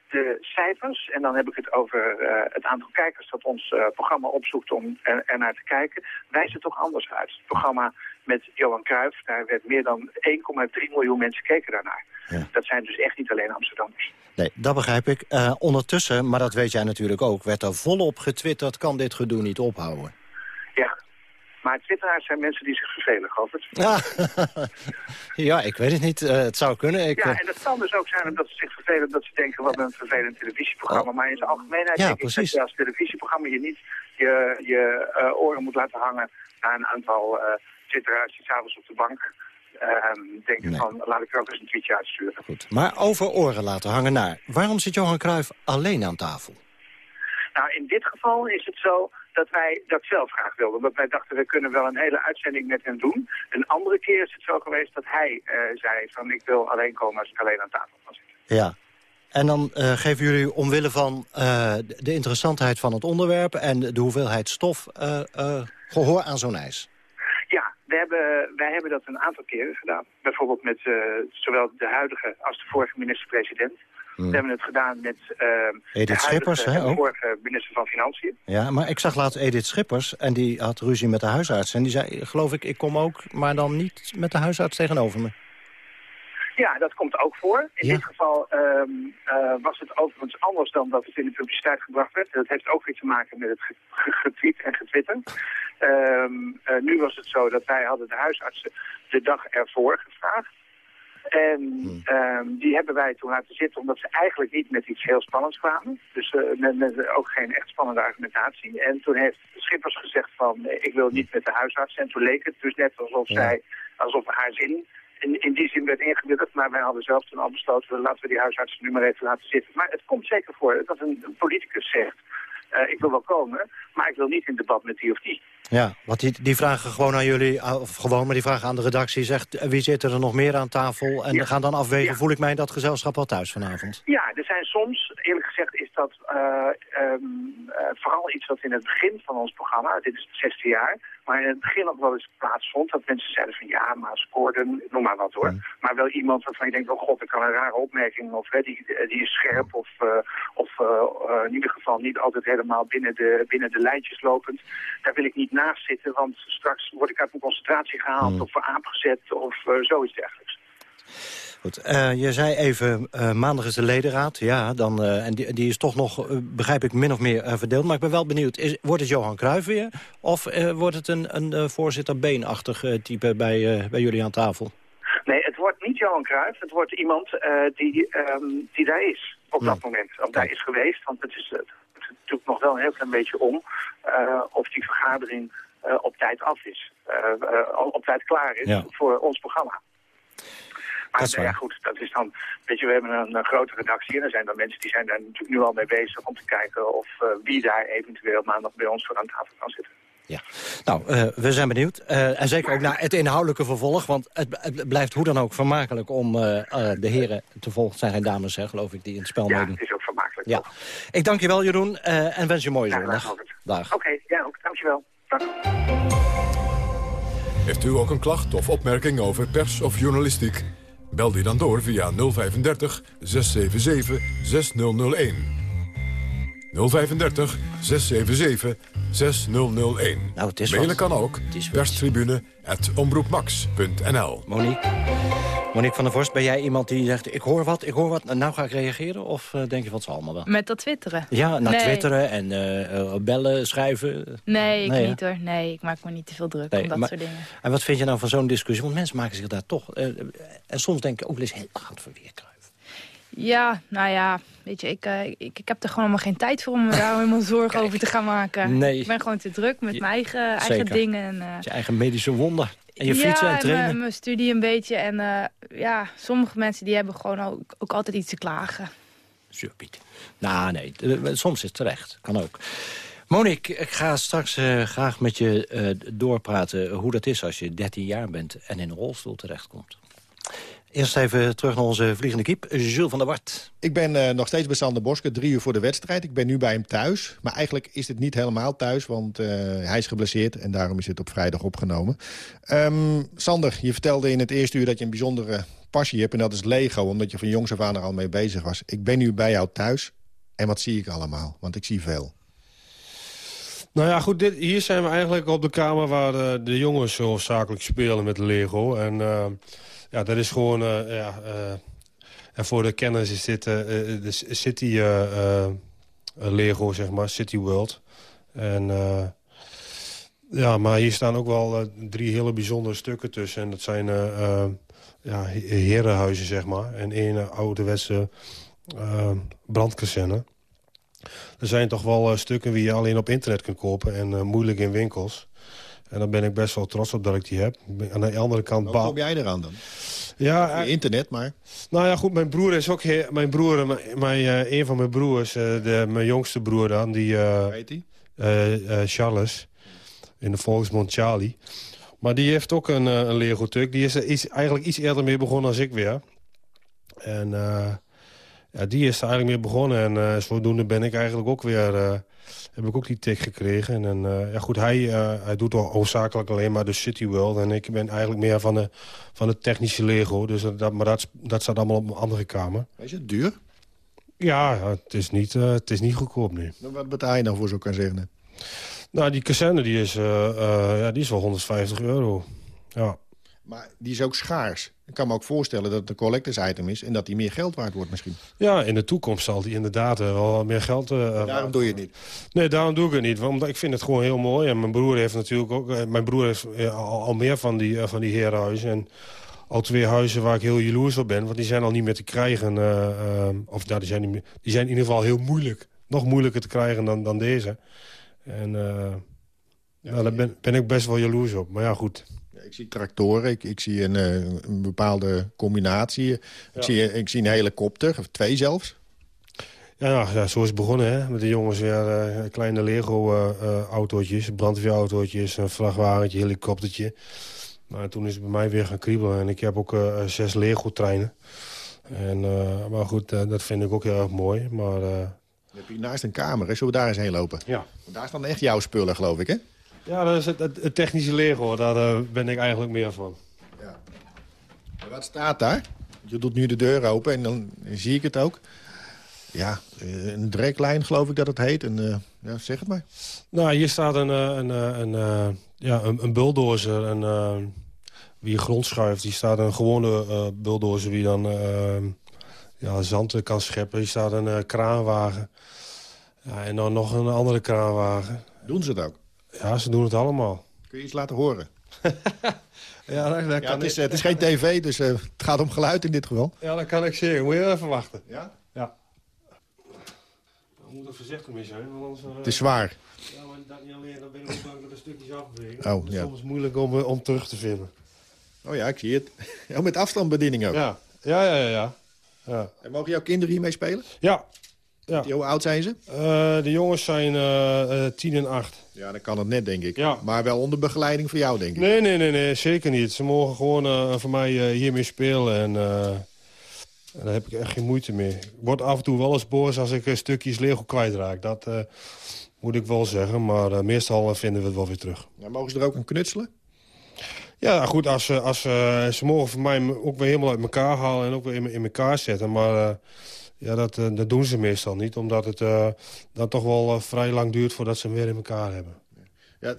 de cijfers, en dan heb ik het over eh, het aantal kijkers dat ons eh, programma opzoekt om er, er naar te kijken, wijzen toch anders uit. Het programma met Johan Cruijff, daar werd meer dan 1,3 miljoen mensen keken daarnaar. Dat zijn dus echt niet alleen Amsterdammers. Nee, dat begrijp ik. Eh, ondertussen, maar dat weet jij natuurlijk ook... werd er volop getwitterd, kan dit gedoe niet ophouden. Ja, maar twitteraars zijn mensen die zich vervelen, Govert. Ja, <laughs> ja ik weet het niet. Eh, het zou kunnen. Ik, Ja, eh, en het kan dus ook zijn dat ze zich vervelen, dat ze denken wat een vervelend televisieprogramma. Maar in zijn algemeenheid Ja, denk ik dat je als televisieprogramma je niet je, je eh, oren moet laten hangen naar een aantal uh, twitteraars die s'avonds op de bank ehm, denken van laat ik er ook eens een tweetje uitsturen. Maar over oren laten hangen naar. Waarom zit Johan Cruijff alleen aan tafel? Nou, in dit geval is het zo dat wij dat zelf graag wilden. Omdat wij dachten, we kunnen wel een hele uitzending met hem doen. Een andere keer is het zo geweest dat hij eh, zei van ik wil alleen komen als ik alleen aan tafel kan zitten. Ja. En dan uh, geven jullie omwille van uh, de interessantheid van het onderwerp... en de hoeveelheid stof gehoor aan zo'n eis. Ja, we hebben, wij hebben dat een aantal keren gedaan. Bijvoorbeeld met zowel de huidige als de vorige minister-president. We hebben het gedaan met uh, Edith Schippers, hè, de vorige minister van Financiën. Ja, maar ik zag laatst Edith Schippers en die had ruzie met de huisarts. En die zei, geloof ik, ik kom ook, maar dan niet met de huisarts tegenover me. Ja, dat komt ook voor. In dit geval um, uh, was het overigens anders dan dat het in de publiciteit gebracht werd. Dat heeft ook weer te maken met het getweet en getwitter. Um, uh, nu was het zo dat wij hadden de huisartsen de dag ervoor gevraagd. En um, die hebben wij toen laten zitten omdat ze eigenlijk niet met iets heel spannends kwamen. Dus uh, met, met, ook geen echt spannende argumentatie. En toen heeft Schippers gezegd van ik wil niet met de huisarts. En toen leek het dus net alsof, ja. zij, alsof haar zin in, in die zin werd ingewilligd. Maar wij hadden zelf toen al besloten laten we die huisarts nu maar even laten zitten. Maar het komt zeker voor dat een politicus zegt uh, ik wil wel komen, maar ik wil niet in debat met die of die. Ja, want die, die vragen gewoon aan jullie, of gewoon, maar die vragen aan de redactie. Zegt, wie zit er nog meer aan tafel? En ja. gaan dan afwegen, ja. voel ik mij in dat gezelschap al thuis vanavond? Ja, er zijn soms, eerlijk gezegd is dat uh, um, uh, vooral iets wat in het begin van ons programma, dit is het zesde jaar, maar in het begin ook wel eens plaatsvond. Dat mensen zeiden van ja, maar scoorden, noem maar wat hoor. Mm. Maar wel iemand waarvan je denkt, oh god, ik kan een rare opmerking. Of hè, die, die is scherp of, uh, of uh, in ieder geval niet altijd helemaal binnen de, binnen de lijntjes lopend. Daar wil ik niet naast zitten, want straks word ik uit mijn concentratie gehaald mm. of aangezet of uh, zoiets dergelijks. Goed, uh, je zei even, uh, maandag is de ledenraad. Ja, dan, uh, en die, die is toch nog, begrijp ik, min of meer verdeeld. Maar ik ben wel benieuwd, is, wordt het Johan Cruijff weer? Of wordt het een, een voorzitter Beenachtig type bij, bij jullie aan tafel? Nee, het wordt niet Johan Cruijff. Het wordt iemand die, um, die daar is op dat moment. Of daar is geweest. Want het is, het is natuurlijk nog wel een heel klein beetje om of die vergadering op tijd af is. op tijd klaar is ja. voor ons programma. Maar nou ja, goed, dat is dan, weet je, we hebben een, een, grote redactie en er zijn dan mensen die zijn daar natuurlijk nu al mee bezig om te kijken of uh, wie daar eventueel maandag bij ons voor aan tafel kan zitten. Ja, nou, uh, we zijn benieuwd. Uh, en zeker ook naar het inhoudelijke vervolg, want het, het blijft hoe dan ook vermakelijk om de heren te volgen. zijn geen dames, hè, geloof ik, die in het spel meedoen. Ja, het is ook vermakelijk. Ja. Ik dank je wel, Jeroen, en wens je een mooie ja, zondag. Dag. Oké, okay, ja, ook. Dankjewel. Dag. Heeft u ook een klacht of opmerking over pers of journalistiek? Bel die dan door via 035 677 6001. 035 677 6001. Nou, het is Mailen wat. kan ook. perstribune.omroepmax.nl Monique, Monique van der Vorst, ben jij iemand die zegt... ik hoor wat, ik hoor wat, nou ga ik reageren? Of uh, denk je van het allemaal wel? Met dat twitteren? Ja, naar nee. twitteren en uh, bellen, schrijven? Nee, ik nee, niet hoor. Nee, ik maak me niet te veel druk nee, om dat maar, soort dingen. En wat vind je nou van zo'n discussie? Want mensen maken zich daar toch... Uh, en soms denk ik ook eens heel hard voor weer ja, nou ja, weet je, ik, uh, ik, ik heb er gewoon helemaal geen tijd voor om me daar helemaal zorgen over te gaan maken. Nee. Ik ben gewoon te druk met mijn eigen, eigen dingen. En, uh, je eigen medische wonder. En je ja, en trainen. mijn studie een beetje. En uh, ja, sommige mensen die hebben gewoon ook, ook altijd iets te klagen. Zo, Piet. Nou, nee, soms is het terecht. Kan ook. Monique, ik ga straks uh, graag met je uh, doorpraten hoe dat is als je 13 jaar bent en in een rolstoel terechtkomt. Eerst even terug naar onze vliegende kiep, Jules van der Wart. Ik ben uh, nog steeds bij Sander Boske, drie uur voor de wedstrijd. Ik ben nu bij hem thuis. Maar eigenlijk is het niet helemaal thuis, want uh, hij is geblesseerd... en daarom is het op vrijdag opgenomen. Um, Sander, je vertelde in het eerste uur dat je een bijzondere passie hebt... en dat is Lego, omdat je van jongs af aan er al mee bezig was. Ik ben nu bij jou thuis. En wat zie ik allemaal? Want ik zie veel. Nou ja, goed, dit, hier zijn we eigenlijk op de kamer... waar de, de jongens hoofdzakelijk spelen met Lego. En... Uh, ja, dat is gewoon... Uh, ja, uh, en voor de kenners is dit uh, de City Lego, zeg maar. City World. En... ja, maar hier staan ook wel drie hele bijzondere stukken tussen. En dat zijn ja, herenhuizen, zeg maar. En één ouderwetse brandkazerne. Er zijn toch wel stukken die je alleen op internet kunt kopen... en moeilijk in winkels. En daar ben ik best wel trots op dat ik die heb. Aan de andere kant... Hoe kom jij eraan dan? Ja, internet, maar... Nou ja, goed, mijn broer is ook... Mijn broer, mijn, mijn, uh, een van mijn broers, uh, de, mijn jongste broer dan, die... Uh, heet die? eh, Charles. In de volksmond Charlie. Maar die heeft ook een, een Lego-tuk. Die is, is eigenlijk iets eerder mee begonnen dan ik weer. En ja, die is er eigenlijk mee begonnen. En zodoende ben ik eigenlijk ook weer heb ik ook die tik gekregen. En uh, ja, goed, hij, uh, hij doet hoofdzakelijk alleen maar de City World. En ik ben eigenlijk meer van de, van de technische Lego. Dus dat, maar dat, dat staat allemaal op een andere kamer. Is het duur? Ja, ja het, is niet, uh, het is niet goedkoop nu. Wat betaal je nou voor zo'n kazerne? Nou, die kazerne die is, ja, die is wel 150 euro. Ja. Maar die is ook schaars. Ik kan me ook voorstellen dat het een collectors item is... en dat die meer geld waard wordt misschien. Ja, in de toekomst zal die inderdaad eh, wel meer geld... Uh, daarom doe je het niet? Nee, daarom doe ik het niet. Want ik vind het gewoon heel mooi. En mijn broer heeft natuurlijk ook... Uh, mijn broer heeft al, al, meer van die, van die herenhuizen. En al twee huizen waar ik heel jaloers op ben. Want die zijn al niet meer te krijgen. of nou, die, zijn niet meer, die zijn in ieder geval heel moeilijk. Nog moeilijker te krijgen dan, dan deze. En ja, nou, daar ben, ben ik best wel jaloers op. Maar ja, goed ik zie tractoren, ik, ik zie een, eh, een bepaalde combinatie. Ik, zie, ik zie een helikopter, of twee zelfs. Ja, ja, zo is het begonnen, hè? Met de jongens weer uh, kleine Lego-autootjes, uh, brandweerautootjes, een vrachtwagentje, helikoptertje. Maar toen is het bij mij weer gaan kriebelen. En ik heb ook uh, zes Lego-treinen. En, maar goed, dat vind ik ook heel erg mooi. Maar, heb je naast een kamer, hè? Zullen we daar eens heen lopen? Ja. Want daar staan echt jouw spullen, geloof ik, hè? Ja, dat is het, het, technische Lego, daar uh, ben ik eigenlijk meer van. Ja. En wat staat daar? Je doet nu de deur open en dan zie ik het ook. Ja, eh, een dreklijn geloof ik dat het heet. En, uh, ja, zeg het maar. Nou, hier staat een, een, een, een ja, een, een bulldozer. En, wie grond schuift, die staat een gewone uh, bulldozer... wie dan ja, zand kan scheppen. Hier staat een kraanwagen. Ja, en dan nog een andere kraanwagen. Doen ze het ook? Ja, ze doen het allemaal. Kun je iets laten horen? <laughs> ja, dat, dat ja, het, is, het is geen tv, dus uh, het gaat om geluid in dit geval. Ja, dat kan ik zeker. Moet je even wachten. Ja? Ja. We moeten er voorzichtig mee zijn, want anders... Uh, het is zwaar. Ja, maar dat niet alleen, dan ben ik ook bang dat er stukjes afbreken. Oh, het is ja. soms moeilijk om, om terug te vinden. Oh ja, ik zie het. Ja, <laughs> met afstandsbediening ook. Ja, ja, ja, ja. ja. ja. En mogen jouw kinderen hiermee spelen? Ja. Ja. Hoe oud zijn ze? Uh, de jongens zijn uh, tien en acht. Ja, dan kan het net, denk ik. Ja. Maar wel onder begeleiding van jou, denk ik. Nee, nee, nee, nee zeker niet. Ze mogen gewoon uh, voor mij hiermee spelen. En, en daar heb ik echt geen moeite mee. Ik word af en toe wel eens boos als ik stukjes Lego kwijtraak. Dat moet ik wel zeggen. Maar meestal vinden we het wel weer terug. Ja, mogen ze er ook een knutselen? Ja, goed. Als, als, ze mogen voor mij ook weer helemaal uit elkaar halen en ook weer in, in elkaar zetten. Maar ja, dat, uh, dat doen ze meestal niet. Omdat het uh, dan toch wel uh, vrij lang duurt voordat ze hem weer in elkaar hebben. Ja,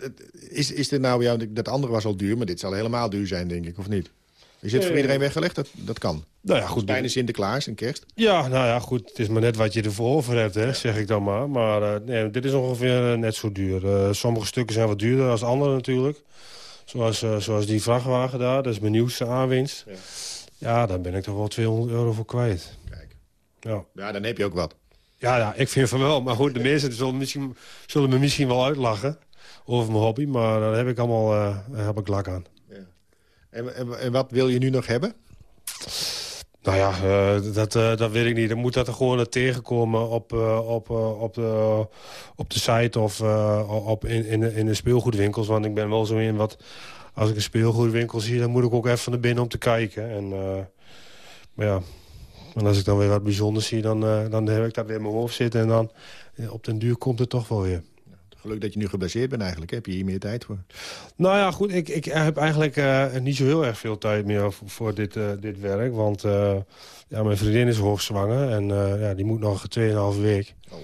is, is dit nou, ja, dat andere was al duur, maar dit zal helemaal duur zijn, denk ik, of niet? Is het voor iedereen weggelegd? Dat, dat kan. Nou ja, goed. Bijna Sinterklaas en kerst. Ja, nou ja, goed. Het is maar net wat je ervoor over hebt, hè, zeg ik dan maar. Maar nee, dit is ongeveer net zo duur. sommige stukken zijn wat duurder dan andere natuurlijk. Zoals, zoals die vrachtwagen daar, dat is mijn nieuwste aanwinst. Ja. ja, daar ben ik toch wel 200 euro voor kwijt. Ja. ja, dan heb je ook wat. Ja, ja, ik vind van wel. Maar goed, de mensen zullen, misschien, zullen me misschien wel uitlachen over mijn hobby. Maar daar heb ik allemaal uh, heb ik lak aan. Ja. En, en, en, wat wil je nu nog hebben? Nou ja, uh, dat, uh, dat weet ik niet. Dan moet dat er gewoon tegenkomen op, op, op, de, op de site of op in, in, de, in de speelgoedwinkels. Want ik ben wel zo in wat... Als ik een speelgoedwinkel zie, dan moet ik ook even naar binnen om te kijken. En, maar ja, en als ik dan weer wat bijzonders zie, dan, uh, dan heb ik dat weer in mijn hoofd zitten. En dan uh, op den duur komt het toch wel weer. Geluk dat je nu gebaseerd bent eigenlijk. Heb je hier meer tijd voor? Nou ja, goed. Ik, ik heb eigenlijk uh, niet zo heel erg veel tijd meer voor, voor dit, dit werk. Want ja, mijn vriendin is hoogzwanger. En ja, die moet nog 2,5 week. Oh.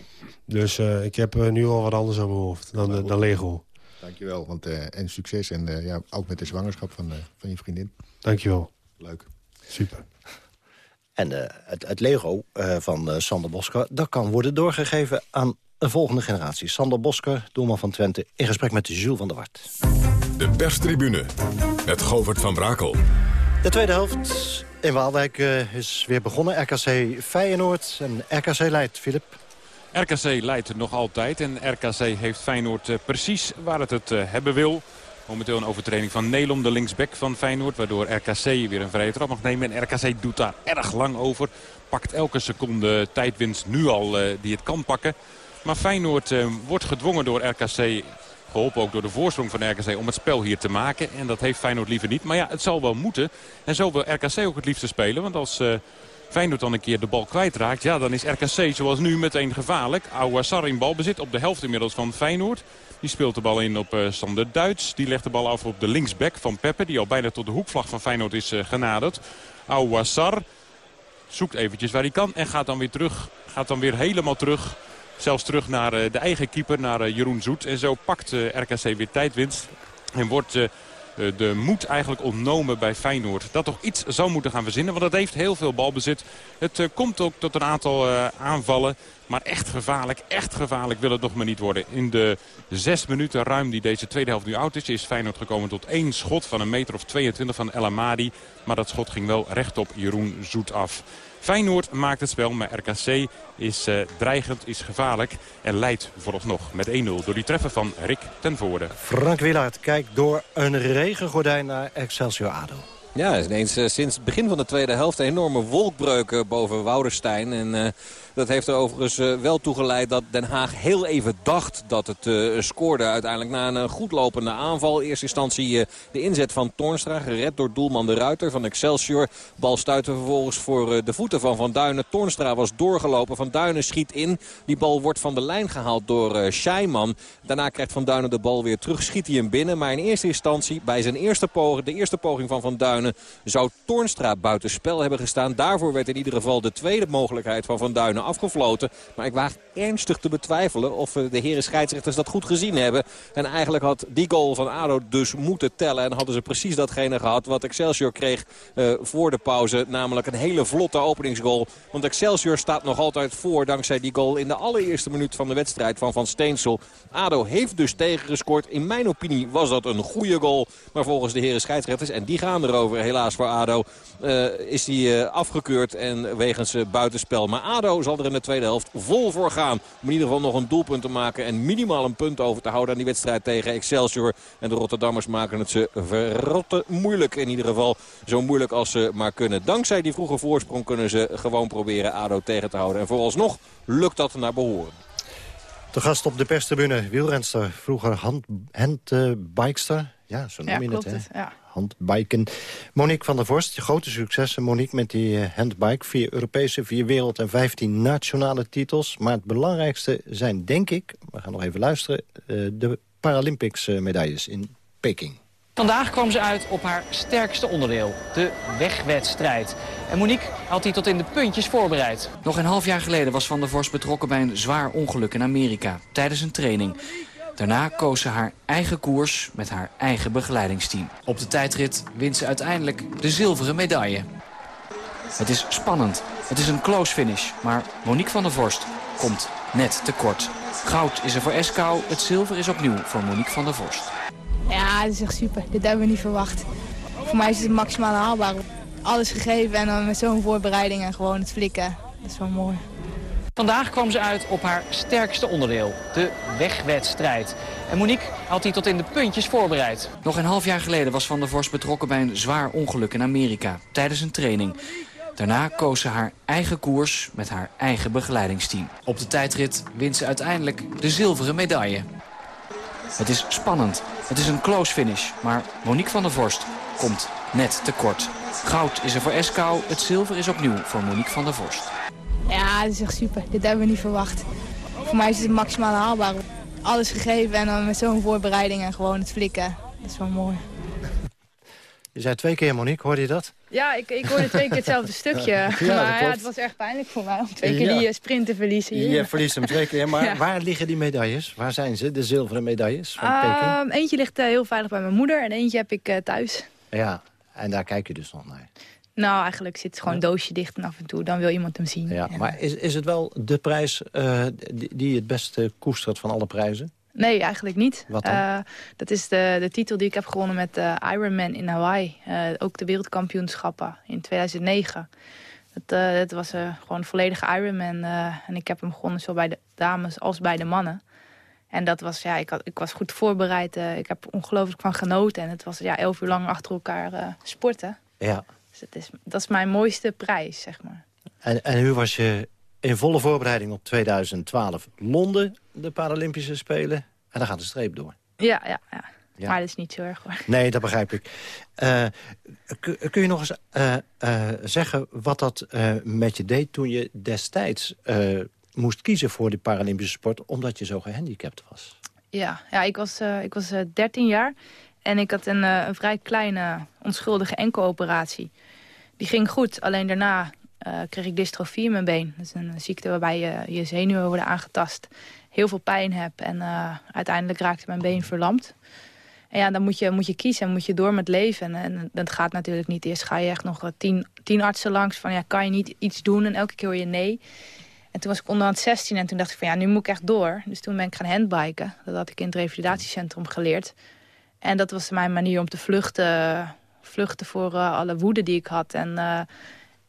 Dus ik heb nu al wat anders aan mijn hoofd dan, nou, dan Lego. Dankjewel. Want, en succes. En ja, ook met de zwangerschap van, van je vriendin. Dankjewel. Leuk. Super. En uh, het, het, Lego uh, van uh, Sander Bosker... dat kan worden doorgegeven aan een volgende generatie. Sander Bosker, doelman van Twente... in gesprek met Jules van der Wart. De perstribune met Govert van Brakel. De tweede helft in Waalwijk is weer begonnen. RKC Feyenoord en RKC leidt, Filip. RKC leidt nog altijd en RKC heeft Feyenoord precies waar het het hebben wil... Momenteel een overtreding van Nelom, de linksback van Feyenoord. Waardoor RKC weer een vrije trap mag nemen. En RKC doet daar erg lang over. Pakt elke seconde tijdwinst nu al uh, die het kan pakken. Maar Feyenoord uh, wordt gedwongen door RKC geholpen ook door de voorsprong van RKC om het spel hier te maken. En dat heeft Feyenoord liever niet. Maar ja, het zal wel moeten. En zo wil RKC ook het liefste spelen. Want als uh, Feyenoord dan een keer de bal kwijtraakt... ja, dan is RKC zoals nu meteen gevaarlijk. Ouassar in balbezit op de helft inmiddels van Feyenoord. Die speelt de bal in op uh, Sander Duits. Die legt de bal af op de linksback van Peppe. Die al bijna tot de hoekvlag van Feyenoord is uh, genaderd. Ouassar zoekt eventjes waar hij kan. En gaat dan weer terug. Gaat dan weer helemaal terug. Zelfs terug naar uh, de eigen keeper, naar Jeroen Zoet. En zo pakt RKC weer tijdwinst. En wordt de moed eigenlijk ontnomen bij Feyenoord. Dat toch iets zou moeten gaan verzinnen. Want het heeft heel veel balbezit. Het uh, komt ook tot een aantal uh, aanvallen. Maar echt gevaarlijk, echt gevaarlijk wil het nog maar niet worden. In de zes minuten ruim die deze tweede helft nu oud is... is Feyenoord gekomen tot één schot van een meter of 22 van El Amadi. Maar dat schot ging wel recht op Jeroen Zoet af. Feyenoord maakt het spel, maar RKC is uh, dreigend, is gevaarlijk en leidt vooralsnog met 1-0 door die treffen van Rick ten Voorde. Frank Willaert kijkt door een regengordijn naar Excelsior ADO. Ja, ineens uh, sinds het begin van de tweede helft een enorme wolkbreuken boven Woudenstein. En uh, dat heeft er overigens uh, wel toegeleid dat Den Haag heel even dacht dat het scoorde. Uiteindelijk na een goed lopende aanval. In eerste instantie de inzet van Toornstra, gered door doelman de Ruiter van Excelsior. Bal stuitte vervolgens voor de voeten van Van Duinen. Toornstra was doorgelopen. Van Duinen schiet in. Die bal wordt van de lijn gehaald door Scheiman. Daarna krijgt Van Duinen de bal weer terug. Schiet hij hem binnen. Maar in eerste instantie bij zijn eerste poging, de eerste poging van Van Duinen zou Toornstra buitenspel hebben gestaan. Daarvoor werd in ieder geval de tweede mogelijkheid van Van Duinen afgefloten. Maar ik waag ernstig te betwijfelen of de heren scheidsrechters dat goed gezien hebben. En eigenlijk had die goal van ADO dus moeten tellen. En hadden ze precies datgene gehad wat Excelsior kreeg uh, voor de pauze. Namelijk een hele vlotte openingsgoal. Want Excelsior staat nog altijd voor dankzij die goal in de allereerste minuut van de wedstrijd van Van Steensel. ADO heeft dus tegengescoord. In mijn opinie was dat een goede goal. Maar volgens de heren scheidsrechters, en die gaan erover helaas voor ADO, uh, is die uh, afgekeurd en wegens buitenspel. Maar ADO zal er in de tweede helft vol voor gaan. Om in ieder geval nog een doelpunt te maken en minimaal een punt over te houden aan die wedstrijd tegen Excelsior. En de Rotterdammers maken het ze verrotte moeilijk. In ieder geval zo moeilijk als ze maar kunnen. Dankzij die vroege voorsprong kunnen ze gewoon proberen ADO tegen te houden. En vooralsnog lukt dat naar behoren. De gast op de perstribune, wielrenster, vroeger hand, handbikester. ja, zo noem je ja, het, hè? Het, ja. Handbiken. Monique van der Vorst, je grote successen, Monique, met die uh, handbike. Vier Europese, vier wereld- en vijftien nationale titels. Maar het belangrijkste zijn, denk ik, we gaan nog even luisteren... Uh, de Paralympics uh, medailles in Peking. Vandaag kwam ze uit op haar sterkste onderdeel, de wegwedstrijd. En Monique had die tot in de puntjes voorbereid. Nog een half jaar geleden was Van der Vorst betrokken bij een zwaar ongeluk in Amerika... tijdens een training. Daarna koos ze haar eigen koers met haar eigen begeleidingsteam. Op de tijdrit wint ze uiteindelijk de zilveren medaille. Het is spannend. Het is een close finish. Maar Monique van der Vorst komt net tekort. Goud is er voor Eskau. Het zilver is opnieuw voor Monique van der Vorst. Ja, het is echt super. Dit hebben we niet verwacht. Voor mij is het maximaal haalbaar. Alles gegeven en dan met zo'n voorbereiding en gewoon het flikken. Dat is wel mooi. Vandaag kwam ze uit op haar sterkste onderdeel, de wegwedstrijd. En Monique had die tot in de puntjes voorbereid. Nog een half jaar geleden was Van der Vorst betrokken bij een zwaar ongeluk in Amerika... tijdens een training. Daarna koos ze haar eigen koers met haar eigen begeleidingsteam. Op de tijdrit wint ze uiteindelijk de zilveren medaille. Het is spannend. Het is een close finish. Maar Monique van der Vorst komt net tekort. Goud is er voor Eskau. Het zilver is opnieuw voor Monique van der Vorst. Ja, het is echt super. Dit hebben we niet verwacht. Voor mij is het maximaal haalbaar. Alles gegeven en dan met zo'n voorbereiding en gewoon het flikken. Dat is wel mooi. Je zei twee keer, Monique, hoorde je dat? Ja, ik, ik hoorde twee keer hetzelfde <laughs> stukje. Ja, maar ja, het was echt pijnlijk voor mij om twee keer Ja. die uh, sprint te verliezen. hier. Je verliest hem twee keer, maar <laughs> Ja. waar liggen die medailles? Waar zijn ze, de zilveren medailles van? Ehm, eentje ligt eh, heel veilig bij mijn moeder en eentje heb ik eh, thuis. Ja, en daar kijk je dus nog naar. Nou, eigenlijk zit het gewoon een doosje dicht en af en toe. Dan wil iemand hem zien. Ja, maar is, is het wel de prijs eh, die, het beste koestert van alle prijzen? Nee, eigenlijk niet. Wat dan? Eh, dat is de, de titel die ik heb gewonnen met eh, Ironman in Hawaii. Ook de wereldkampioenschappen in 2009. Het, eh, het was gewoon een volledige Ironman. en ik heb hem gewonnen zowel bij de dames als bij de mannen. En dat was, ja, ik, had, ik was goed voorbereid. ik heb ongelooflijk van genoten. En het was ja, elf uur lang achter elkaar sporten. Ja. Dus het is, dat is mijn mooiste prijs, zeg maar. En, en hoe was je in volle voorbereiding op 2012 Londen, de Paralympische Spelen. En daar gaat de streep door. Ja, ja, ja. Ja. Maar dat is niet zo erg hoor. Nee, dat begrijp ik. Eh, kun, je nog eens eh, eh, zeggen wat dat met je deed... toen je destijds moest kiezen voor de Paralympische sport... omdat je zo gehandicapt was? Ja, ja ik was, ik was eh, 13 jaar en ik had een, eh, een vrij kleine onschuldige enkeloperatie. Die ging goed, alleen daarna eh, kreeg ik dystrofie in mijn been. Dat is een ziekte waarbij je, je zenuwen worden aangetast. Heel veel pijn heb en eh, uiteindelijk raakte mijn been verlamd. En ja, dan moet je, moet je kiezen en moet je door met leven. En, en dat gaat natuurlijk niet. Eerst ga je echt nog eh, tien, tien artsen langs van ja, kan je niet iets doen? En elke keer hoor je nee. En toen was ik onderhand 16 en toen dacht ik van ja, nu moet ik echt door. Dus toen ben ik gaan handbiken. Dat had ik in het revalidatiecentrum geleerd. En dat was mijn manier om te vluchten, vluchten voor eh, alle woede die ik had. En, eh,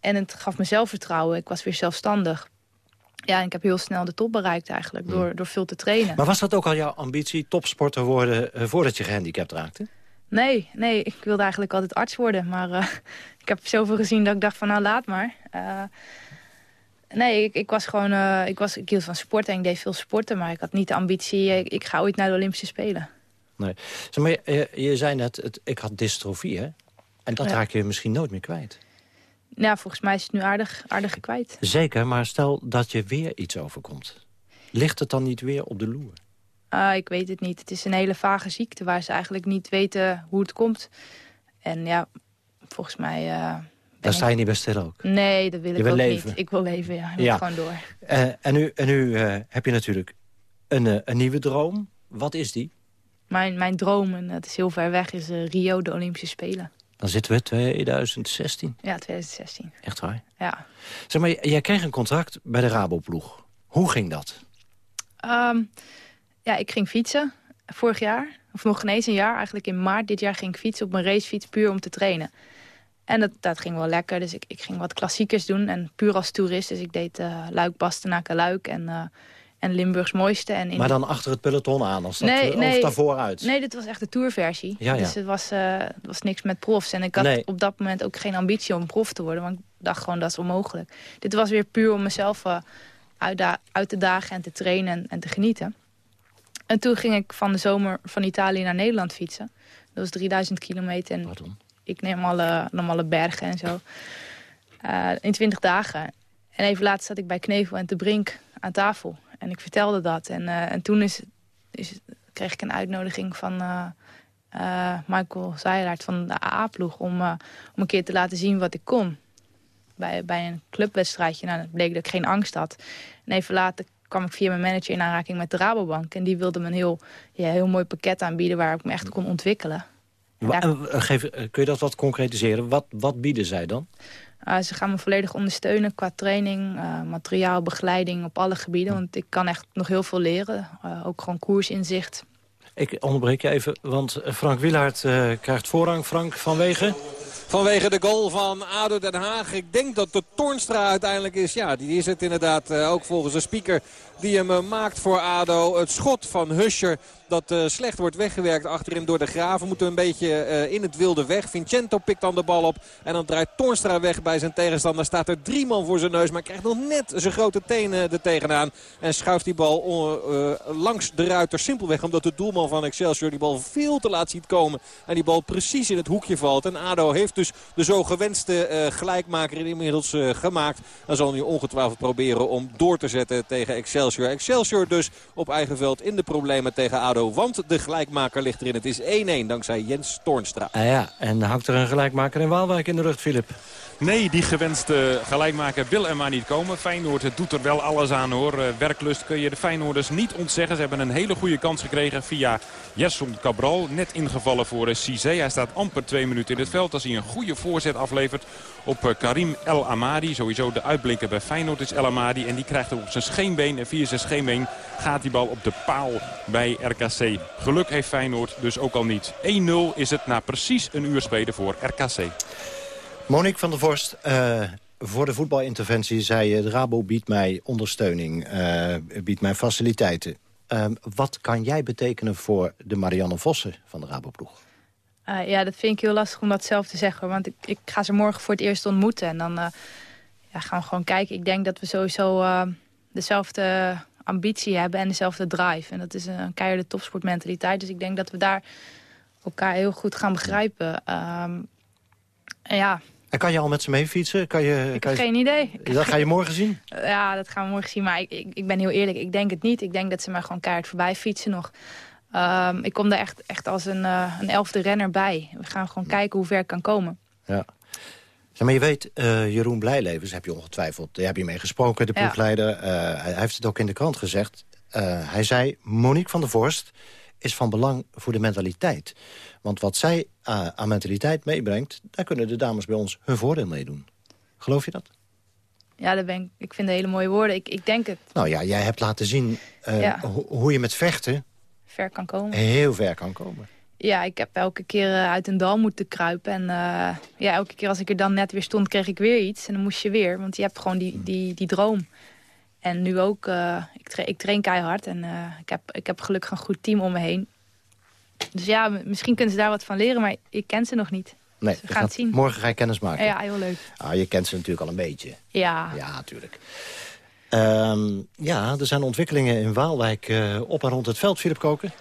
en het gaf me zelfvertrouwen. Ik was weer zelfstandig. Ja, en ik heb heel snel de top bereikt eigenlijk, door, door veel te trainen. Maar was dat ook al jouw ambitie, topsporter worden... eh, voordat je gehandicapt raakte? Nee, nee, ik wilde eigenlijk altijd arts worden. Maar <laughs> ik heb zoveel gezien dat ik dacht van nou laat maar. Nee, ik, ik was gewoon, ik, was, ik hield van sporten en ik deed veel sporten. Maar ik had niet de ambitie, ik, ik ga ooit naar de Olympische Spelen. Nee. Zeg maar, je, je zei net, het, ik had dystrofie, hè? En dat Ja. raak je misschien nooit meer kwijt. Ja, volgens mij is het nu aardig, aardig kwijt. Zeker, maar stel dat je weer iets overkomt. Ligt het dan niet weer op de loer? Ah, ik weet het niet. Het is een hele vage ziekte waar ze eigenlijk niet weten hoe het komt. En ja, volgens mij... ben Daar sta je niet bij stil ook. Nee, dat wil Je ik wil ook leven. niet. Ik wil leven, ja. Ik Ja. gewoon door. Eh, en nu, en nu eh, heb je natuurlijk een, een nieuwe droom. Wat is die? Mijn, mijn droom, en dat is heel ver weg, is eh, Rio, de Olympische Spelen. Dan zitten we 2016. Ja, 2016. Echt waar? Ja. Zeg maar, jij kreeg een contract bij de Raboploeg. Hoe ging dat? Ehm, ja, ik ging fietsen vorig jaar. Of nog geen eens een jaar. Eigenlijk in maart dit jaar ging ik fietsen op mijn racefiets puur om te trainen. En dat, dat ging wel lekker. Dus ik, ik ging wat klassiekers doen. En puur als toerist. Dus ik deed eh Luik, Bastenaken, Luik en, eh, en Limburgs Mooiste. En in Maar dan achter het peloton aan, als dat, nee, eh, nee, of daarvoor uit? Nee, dit was echt de tourversie. Ja, ja. Dus het was, eh, het was niks met profs. En ik had Nee. op dat moment ook geen ambitie om prof te worden. Want ik dacht gewoon, dat is onmogelijk. Dit was weer puur om mezelf eh, uitda- uit te dagen en te trainen en, en te genieten. En toen ging ik van de zomer van Italië naar Nederland fietsen. Dat was 3000 kilometer. En ik neem alle, nam alle bergen en zo. In 20 dagen. En even later zat ik bij Knevel en Te Brink aan tafel. En ik vertelde dat. En, eh, en toen is, is, kreeg ik een uitnodiging van eh, eh, Michael Zeilaert van de AA-ploeg... Om, om een keer te laten zien wat ik kon. Bij, bij een clubwedstrijdje. Nou, het bleek dat ik geen angst had. En even later kwam ik via mijn manager in aanraking met de Rabobank. En die wilde me een heel, ja, heel mooi pakket aanbieden... waar ik me echt kon ontwikkelen. Eh, geef, kun je dat wat concretiseren? Wat, wat bieden zij dan? Uh, ze gaan me volledig ondersteunen qua training, uh, materiaal, begeleiding op alle gebieden. Want ik kan echt nog heel veel leren. Uh, ook gewoon koersinzicht. Ik onderbreek je even, want Frank Wielaert uh, krijgt voorrang. Frank, vanwege? Vanwege de goal van ADO Den Haag. Ik denk dat de Tornstra uiteindelijk is. Ja, die is het inderdaad uh, ook volgens de speaker die hem uh, maakt voor ADO. Het schot van Huscher dat uh, slecht wordt weggewerkt achterin door de Graven. Moeten een beetje uh, in het wilde weg. Vincento pikt dan de bal op. En dan draait Tornstra weg bij zijn tegenstander. Staat er drie man voor zijn neus. Maar krijgt nog net zijn grote tenen er tegenaan. En schuift die bal langs de ruiter. Simpelweg omdat de doelman van Excelsior die bal veel te laat ziet komen. En die bal precies in het hoekje valt. En ADO heeft dus de zo gewenste gelijkmaker inmiddels gemaakt. Dan zal hij ongetwijfeld proberen om door te zetten tegen Excelsior. Excelsior dus op eigen veld in de problemen tegen ADO. Want de gelijkmaker ligt erin. Het is 1-1 dankzij Jens Toornstra. Ah ja, en hangt er een gelijkmaker in Waalwijk in de rug, Filip? Nee, die gewenste gelijkmaker wil er maar niet komen. Feyenoord doet er wel alles aan hoor. Werklust kun je de Feyenoorders niet ontzeggen. Ze hebben een hele goede kans gekregen via Gerson Cabral. Net ingevallen voor Cizé. Hij staat amper twee minuten in het veld. Als hij een goede voorzet aflevert op Karim El Amadi. Sowieso de uitblinker bij Feyenoord is El Amadi. En die krijgt hem op zijn scheenbeen. En via zijn scheenbeen gaat die bal op de paal bij RKC. Geluk heeft Feyenoord dus ook al niet. 1-0 is het na precies een uur spelen voor RKC. Monique van der Vorst, uh, voor de voetbalinterventie zei je... de Rabo biedt mij ondersteuning, uh, biedt mij faciliteiten. Uh, wat kan jij betekenen voor de Marianne Vossen van de Raboploeg? Uh, ja, dat vind ik heel lastig om dat zelf te zeggen. Want ik, ik ga ze morgen voor het eerst ontmoeten. En dan, ja, gaan we gewoon kijken. Ik denk dat we sowieso dezelfde ambitie hebben en dezelfde drive. En dat is een keiharde topsportmentaliteit. Dus ik denk dat we daar elkaar heel goed gaan begrijpen. Um, en ja, en kan je al met ze mee fietsen? Kan je, ik kan heb geen idee. Dat ga je morgen zien? <laughs> Ja, dat gaan we morgen zien. Maar ik, ik, ik, ben heel eerlijk, ik denk het niet. Ik denk dat ze maar gewoon keihard voorbij fietsen nog. Um, ik kom daar echt, echt als een, uh, een elfde renner bij. We gaan gewoon kijken hoe ver ik kan komen. Ja. Maar je weet, uh, Jeroen Blijlevens heb je ongetwijfeld... daar heb je mee gesproken, de ploegleider. Ja. Uh, hij heeft het ook in de krant gezegd. hij zei, Monique van der Vorst is van belang voor de mentaliteit. Want wat zij uh, aan mentaliteit meebrengt... daar kunnen de dames bij ons hun voordeel mee doen. Geloof je dat? Ja, dat ben ik, ik vind hele mooie woorden. Ik, ik denk het. Nou ja, jij hebt laten zien uh, ja. ho hoe je met vechten... Ver kan komen. Heel ver kan komen. Ja, ik heb elke keer uh, uit een dal moeten kruipen. En uh, ja, elke keer als ik er dan net weer stond, kreeg ik weer iets. En dan moest je weer, want je hebt gewoon die, die, die droom. En nu ook, uh, ik, tra ik train keihard. En ik, heb, ik heb gelukkig een goed team om me heen. Dus ja, misschien kunnen ze daar wat van leren, maar ik ken ze nog niet. Nee, dus we gaan het zien. Morgen ga je kennis maken. Ja, heel leuk. Ah, je kent ze natuurlijk al een beetje. Ja. Ja, natuurlijk. Um, ja, er zijn ontwikkelingen in Waalwijk uh, op en rond het veld, Philip Koken.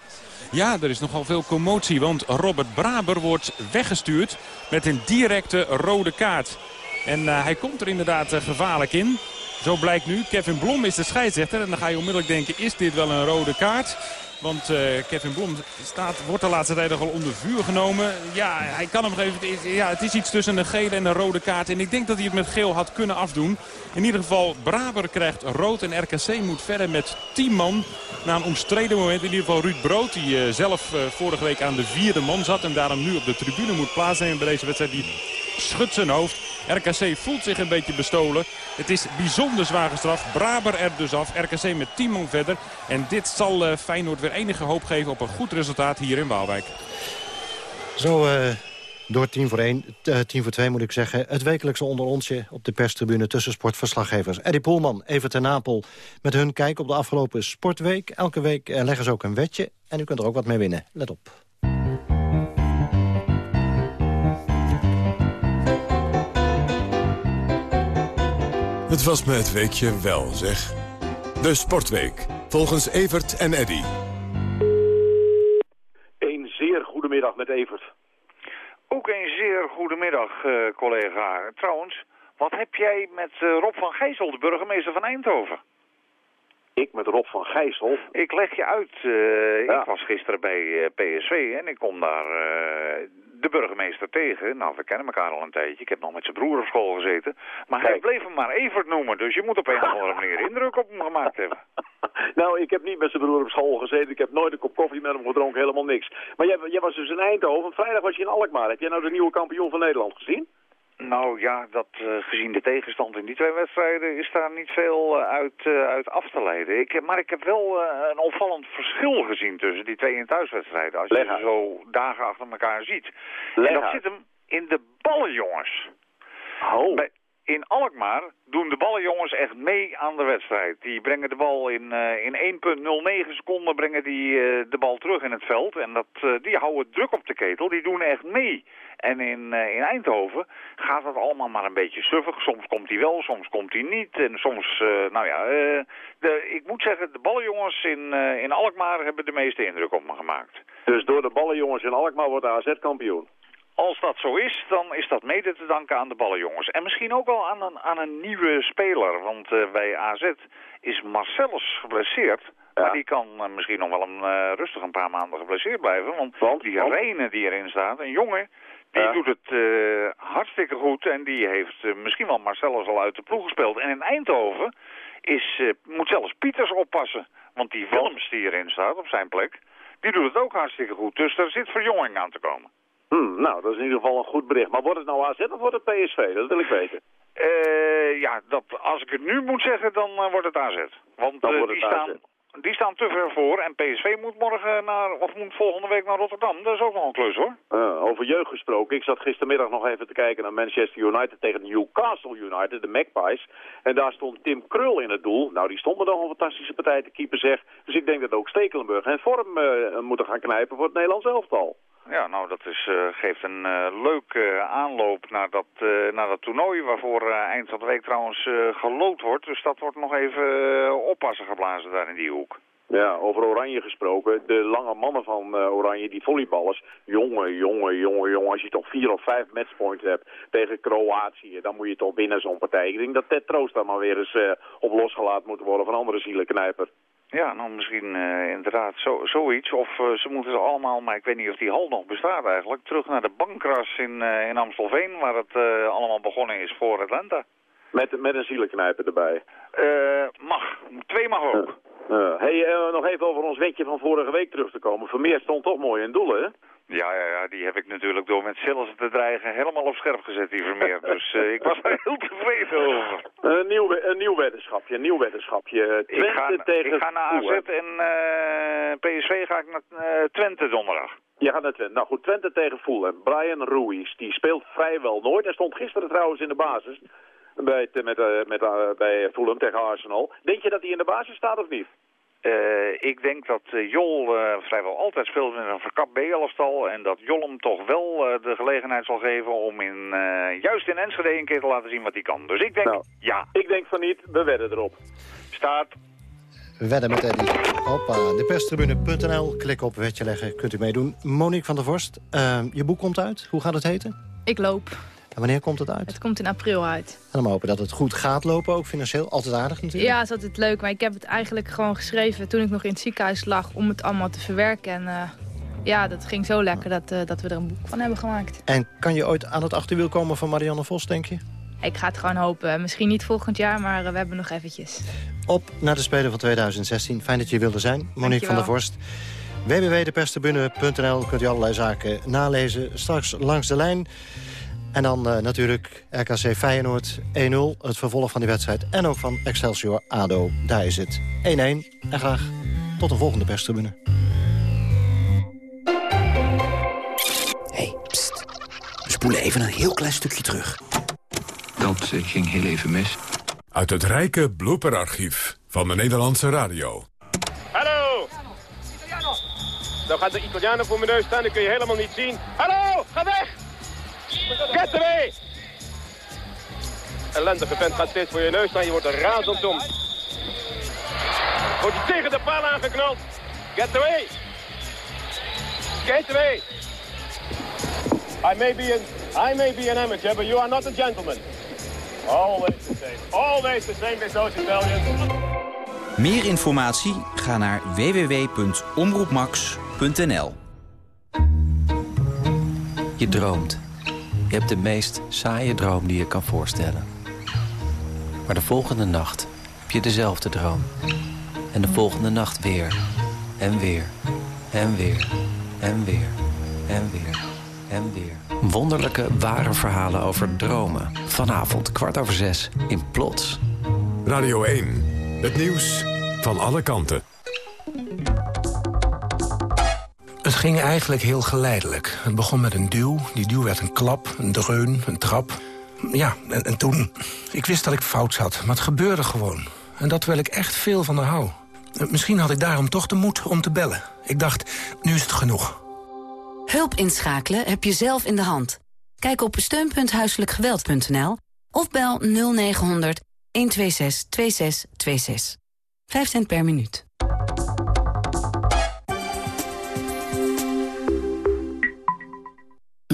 Ja, er is nogal veel commotie, want Robert Braber wordt weggestuurd met een directe rode kaart. En uh, hij komt er inderdaad uh, gevaarlijk in. Zo blijkt nu, Kevin Blom is de scheidsrechter. En dan ga je onmiddellijk denken, is dit wel een rode kaart? Want uh, Kevin Blom staat, wordt de laatste tijd nogal onder vuur genomen. Ja, hij kan hem even, ja, het is iets tussen een gele en een rode kaart. En ik denk dat hij het met geel had kunnen afdoen. In ieder geval, Braber krijgt rood en RKC moet verder met 10 man. Na een omstreden moment, in ieder geval Ruud Brood, die uh, zelf uh, vorige week aan de vierde man zat. En daarom nu op de tribune moet plaatsnemen bij deze wedstrijd. Die schudt zijn hoofd. RKC voelt zich een beetje bestolen. Het is bijzonder zwaar gestraft. Braber er dus af. RKC met 10 man verder. En dit zal uh, Feyenoord weer enige hoop geven op een goed resultaat hier in Waalwijk. Zo uh, door 10 voor 1, uh, 10 voor 2 moet ik zeggen. Het wekelijkse onder onsje op de perstribune tussen sportverslaggevers. Eddie Poelman, even ten Napel met hun kijk op de afgelopen sportweek. Elke week leggen ze ook een wetje en u kunt er ook wat mee winnen. Let op. Het was me het weekje wel, zeg. De Sportweek, volgens Evert en Eddy. Een zeer goede middag met Evert. Ook een zeer goede middag, uh, collega. Trouwens, wat heb jij met uh, Rob van Gijssel, de burgemeester van Eindhoven? Ik met Rob van Gijssel? Ik leg je uit. Uh, ja. Ik was gisteren bij PSV en ik kom daar de burgemeester tegen. Nou, we kennen elkaar al een tijdje. Ik heb nog met zijn broer op school gezeten. Maar Kijk. hij bleef hem maar Evert noemen. Dus je moet op een of andere manier <laughs> indruk op hem gemaakt hebben. <laughs> nou, ik heb niet met zijn broer op school gezeten. Ik heb nooit een kop koffie met hem gedronken. Helemaal niks. Maar jij, jij was dus in Eindhoven. Vrijdag was je in Alkmaar. Heb jij nou de nieuwe kampioen van Nederland gezien? Nou ja, dat, uh, gezien de tegenstand in die twee wedstrijden is daar niet veel uh, uit, uh, uit af te leiden. Ik, maar ik heb wel een opvallend verschil gezien tussen die twee in thuiswedstrijden. Als je ze zo dagen achter elkaar ziet. Leg en dat zit hem in de ballen, jongens. Oh. Bij, in Alkmaar doen de ballenjongens echt mee aan de wedstrijd. Die brengen de bal in, uh, in 1,09 seconden brengen die, uh, de bal terug in het veld. En dat, uh, die houden druk op de ketel. Die doen echt mee. En in, in Eindhoven gaat dat allemaal maar een beetje suffig. Soms komt hij wel, soms komt hij niet. En soms, nou ja, de, ik moet zeggen, de ballenjongens in, in Alkmaar hebben de meeste indruk op me gemaakt. Dus door de ballenjongens in Alkmaar wordt de AZ kampioen? Als dat zo is, dan is dat mede te danken aan de ballenjongens. En misschien ook wel aan een, aan een nieuwe speler. Want uh, bij AZ is Marcellus geblesseerd. Ja. Maar die kan uh, misschien nog wel een, uh, rustig een paar maanden geblesseerd blijven. Want, want die want? Rene die erin staat, een jongen, die ja. doet het hartstikke goed. En die heeft misschien wel Marcellus al uit de ploeg gespeeld. En in Eindhoven is, moet zelfs Pieters oppassen. Want die Willems die erin staat op zijn plek, die doet het ook hartstikke goed. Dus er zit verjonging aan te komen. Hmm, nou, dat is in ieder geval een goed bericht. Maar wordt het nou AZ of wordt het PSV? Dat wil ik weten. Uh, ja, dat, als ik het nu moet zeggen, dan uh, wordt het AZ. Want dan uh, wordt die, het staan, AZ. die staan te ver voor. En PSV moet morgen naar, of moet volgende week naar Rotterdam. Dat is ook nog een klus hoor. over jeugd gesproken. Ik zat gistermiddag nog even te kijken naar Manchester United tegen Newcastle United, de Magpies. En daar stond Tim Krul in het doel. Nou, die stond me nog een fantastische partij te keeper zeg. Dus ik denk dat ook Stekelenburg en vorm moeten gaan knijpen voor het Nederlands elftal. Ja, nou dat is, uh, geeft een uh, leuke uh, aanloop naar dat, naar dat toernooi waarvoor eind van de week trouwens gelood wordt. Dus dat wordt nog even oppassen geblazen daar in die hoek. Ja, over Oranje gesproken. De lange mannen van Oranje, die volleyballers. Jongen, jongen, jongen, jongen. Als je toch vier of vijf matchpoints hebt tegen Kroatië, dan moet je toch winnen zo'n partij. Ik denk dat Ted Troost daar maar weer eens uh, op losgelaten moet worden van andere zielenknijper. Ja, nou misschien uh, inderdaad zo, zoiets. Of ze moeten ze allemaal, maar ik weet niet of die hal nog bestaat eigenlijk, terug naar de bankras in, in Amstelveen, waar het allemaal begonnen is voor Atlanta. Met, met een zielenknijper erbij? mag. Twee mag ook. Hey, nog even over ons wetje van vorige week terug te komen. Vermeer stond toch mooi in doel, hè? Ja, ja, ja, die heb ik natuurlijk door met Sillis te dreigen helemaal op scherp gezet, die Vermeer. <laughs> Dus uh, ik was daar heel tevreden over. Een nieuw, een nieuw weddenschapje, een nieuw weddenschapje. Twente ik ga, tegen Ik ga naar AZ en PSV ga ik naar Twente donderdag. Je gaat naar Twente. Nou goed, Twente tegen Fulham. Brian Ruiz, die speelt vrijwel nooit. Hij stond gisteren trouwens in de basis bij, met, uh, met, uh, bij Fulham tegen Arsenal. Denk je dat hij in de basis staat of niet? Uh, ik denk dat Jol vrijwel altijd speelt met een verkapt B-elftal... en dat Jol hem toch wel de gelegenheid zal geven om in, juist in Enschede een keer te laten zien wat hij kan. Dus ik denk nou, ja. Ik denk van niet, we wedden erop. Staat. Wedden met Eddie. Hoppa, deperstribune.nl. Klik op wetje leggen, kunt u meedoen. Monique van der Vorst, je boek komt uit. Hoe gaat het heten? Ik loop. En wanneer komt het uit? Het komt in april uit. En dan hopen dat het goed gaat lopen, ook financieel. Altijd aardig natuurlijk. Ja, het is altijd leuk. Maar ik heb het eigenlijk gewoon geschreven toen ik nog in het ziekenhuis lag... om het allemaal te verwerken. En uh, ja, dat ging zo lekker dat, uh, dat we er een boek van hebben gemaakt. En kan je ooit aan het achterwiel komen van Marianne Vos, denk je? Ik ga het gewoon hopen. Misschien niet volgend jaar, maar uh, we hebben nog eventjes. Op naar de Spelen van 2016. Fijn dat je wilde zijn, Monique van der Vorst www.deperstribune.nl kunt u allerlei zaken nalezen. Straks langs de lijn en dan uh, natuurlijk RKC Feyenoord 1-0. Het vervolg van die wedstrijd. En ook van Excelsior ADO. Daar is het 1-1. En graag tot de volgende perstribune. hey, pst. We spoelen even een heel klein stukje terug. Dat uh, ging heel even mis. Uit het rijke blooperarchief van de Nederlandse radio. Hallo! Dan gaat de Italianen voor mijn neus staan, dat kun je helemaal niet zien. Hallo, ga weg! Get away! Ellendige vent gaat steeds voor je neus staan. Je wordt er razend om. Wordt hij tegen de paal aangeknald. Get away! Get away! I may be an, I may be an amateur, but you are not a gentleman. Always the same. Always the same with those Italians. Meer informatie? Ga naar www.omroepmax.nl Je droomt. Je hebt de meest saaie droom die je kan voorstellen. Maar de volgende nacht heb je dezelfde droom. En de volgende nacht weer. En weer. En weer. En weer. En weer. En weer. Wonderlijke, ware verhalen over dromen. Vanavond kwart over zes in Plots. Radio 1. Het nieuws van alle kanten. Het ging eigenlijk heel geleidelijk. Het begon met een duw. Die duw werd een klap, een dreun, een trap. Ja, en, en, toen... Ik wist dat ik fout zat, maar het gebeurde gewoon. En dat wil ik echt veel van haar hou. Misschien had ik daarom toch de moed om te bellen. Ik dacht, nu is het genoeg. Hulp inschakelen heb je zelf in de hand. Kijk op steunpunthuiselijkgeweld.nl of bel 0900 126 2626. 5 cent per minuut.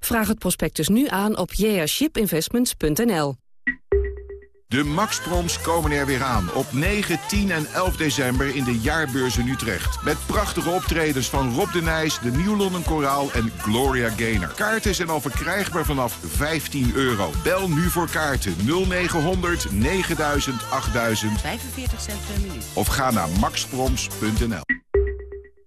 Vraag het prospectus nu aan op jashipinvestments.nl. De Maxproms komen er weer aan op 9, 10 en 11 december in de jaarbeurs in Utrecht. Met prachtige optredens van Rob de Nijs, de Nieuw London Koraal en Gloria Gaynor. Kaarten zijn al verkrijgbaar vanaf 15 euro. Bel nu voor kaarten 0900 9000 8000 45 cent per minuut. of ga naar maxproms.nl.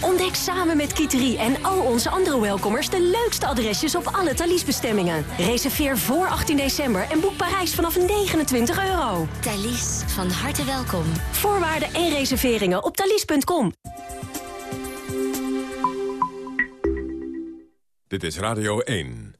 Ontdek samen met Kiteri en al onze andere welkomers... de leukste adresjes op alle Thalys-bestemmingen. Reserveer voor 18 december en boek Parijs vanaf 29 euro. Thalys, van harte welkom. Voorwaarden en reserveringen op thalys.com. Dit is Radio 1.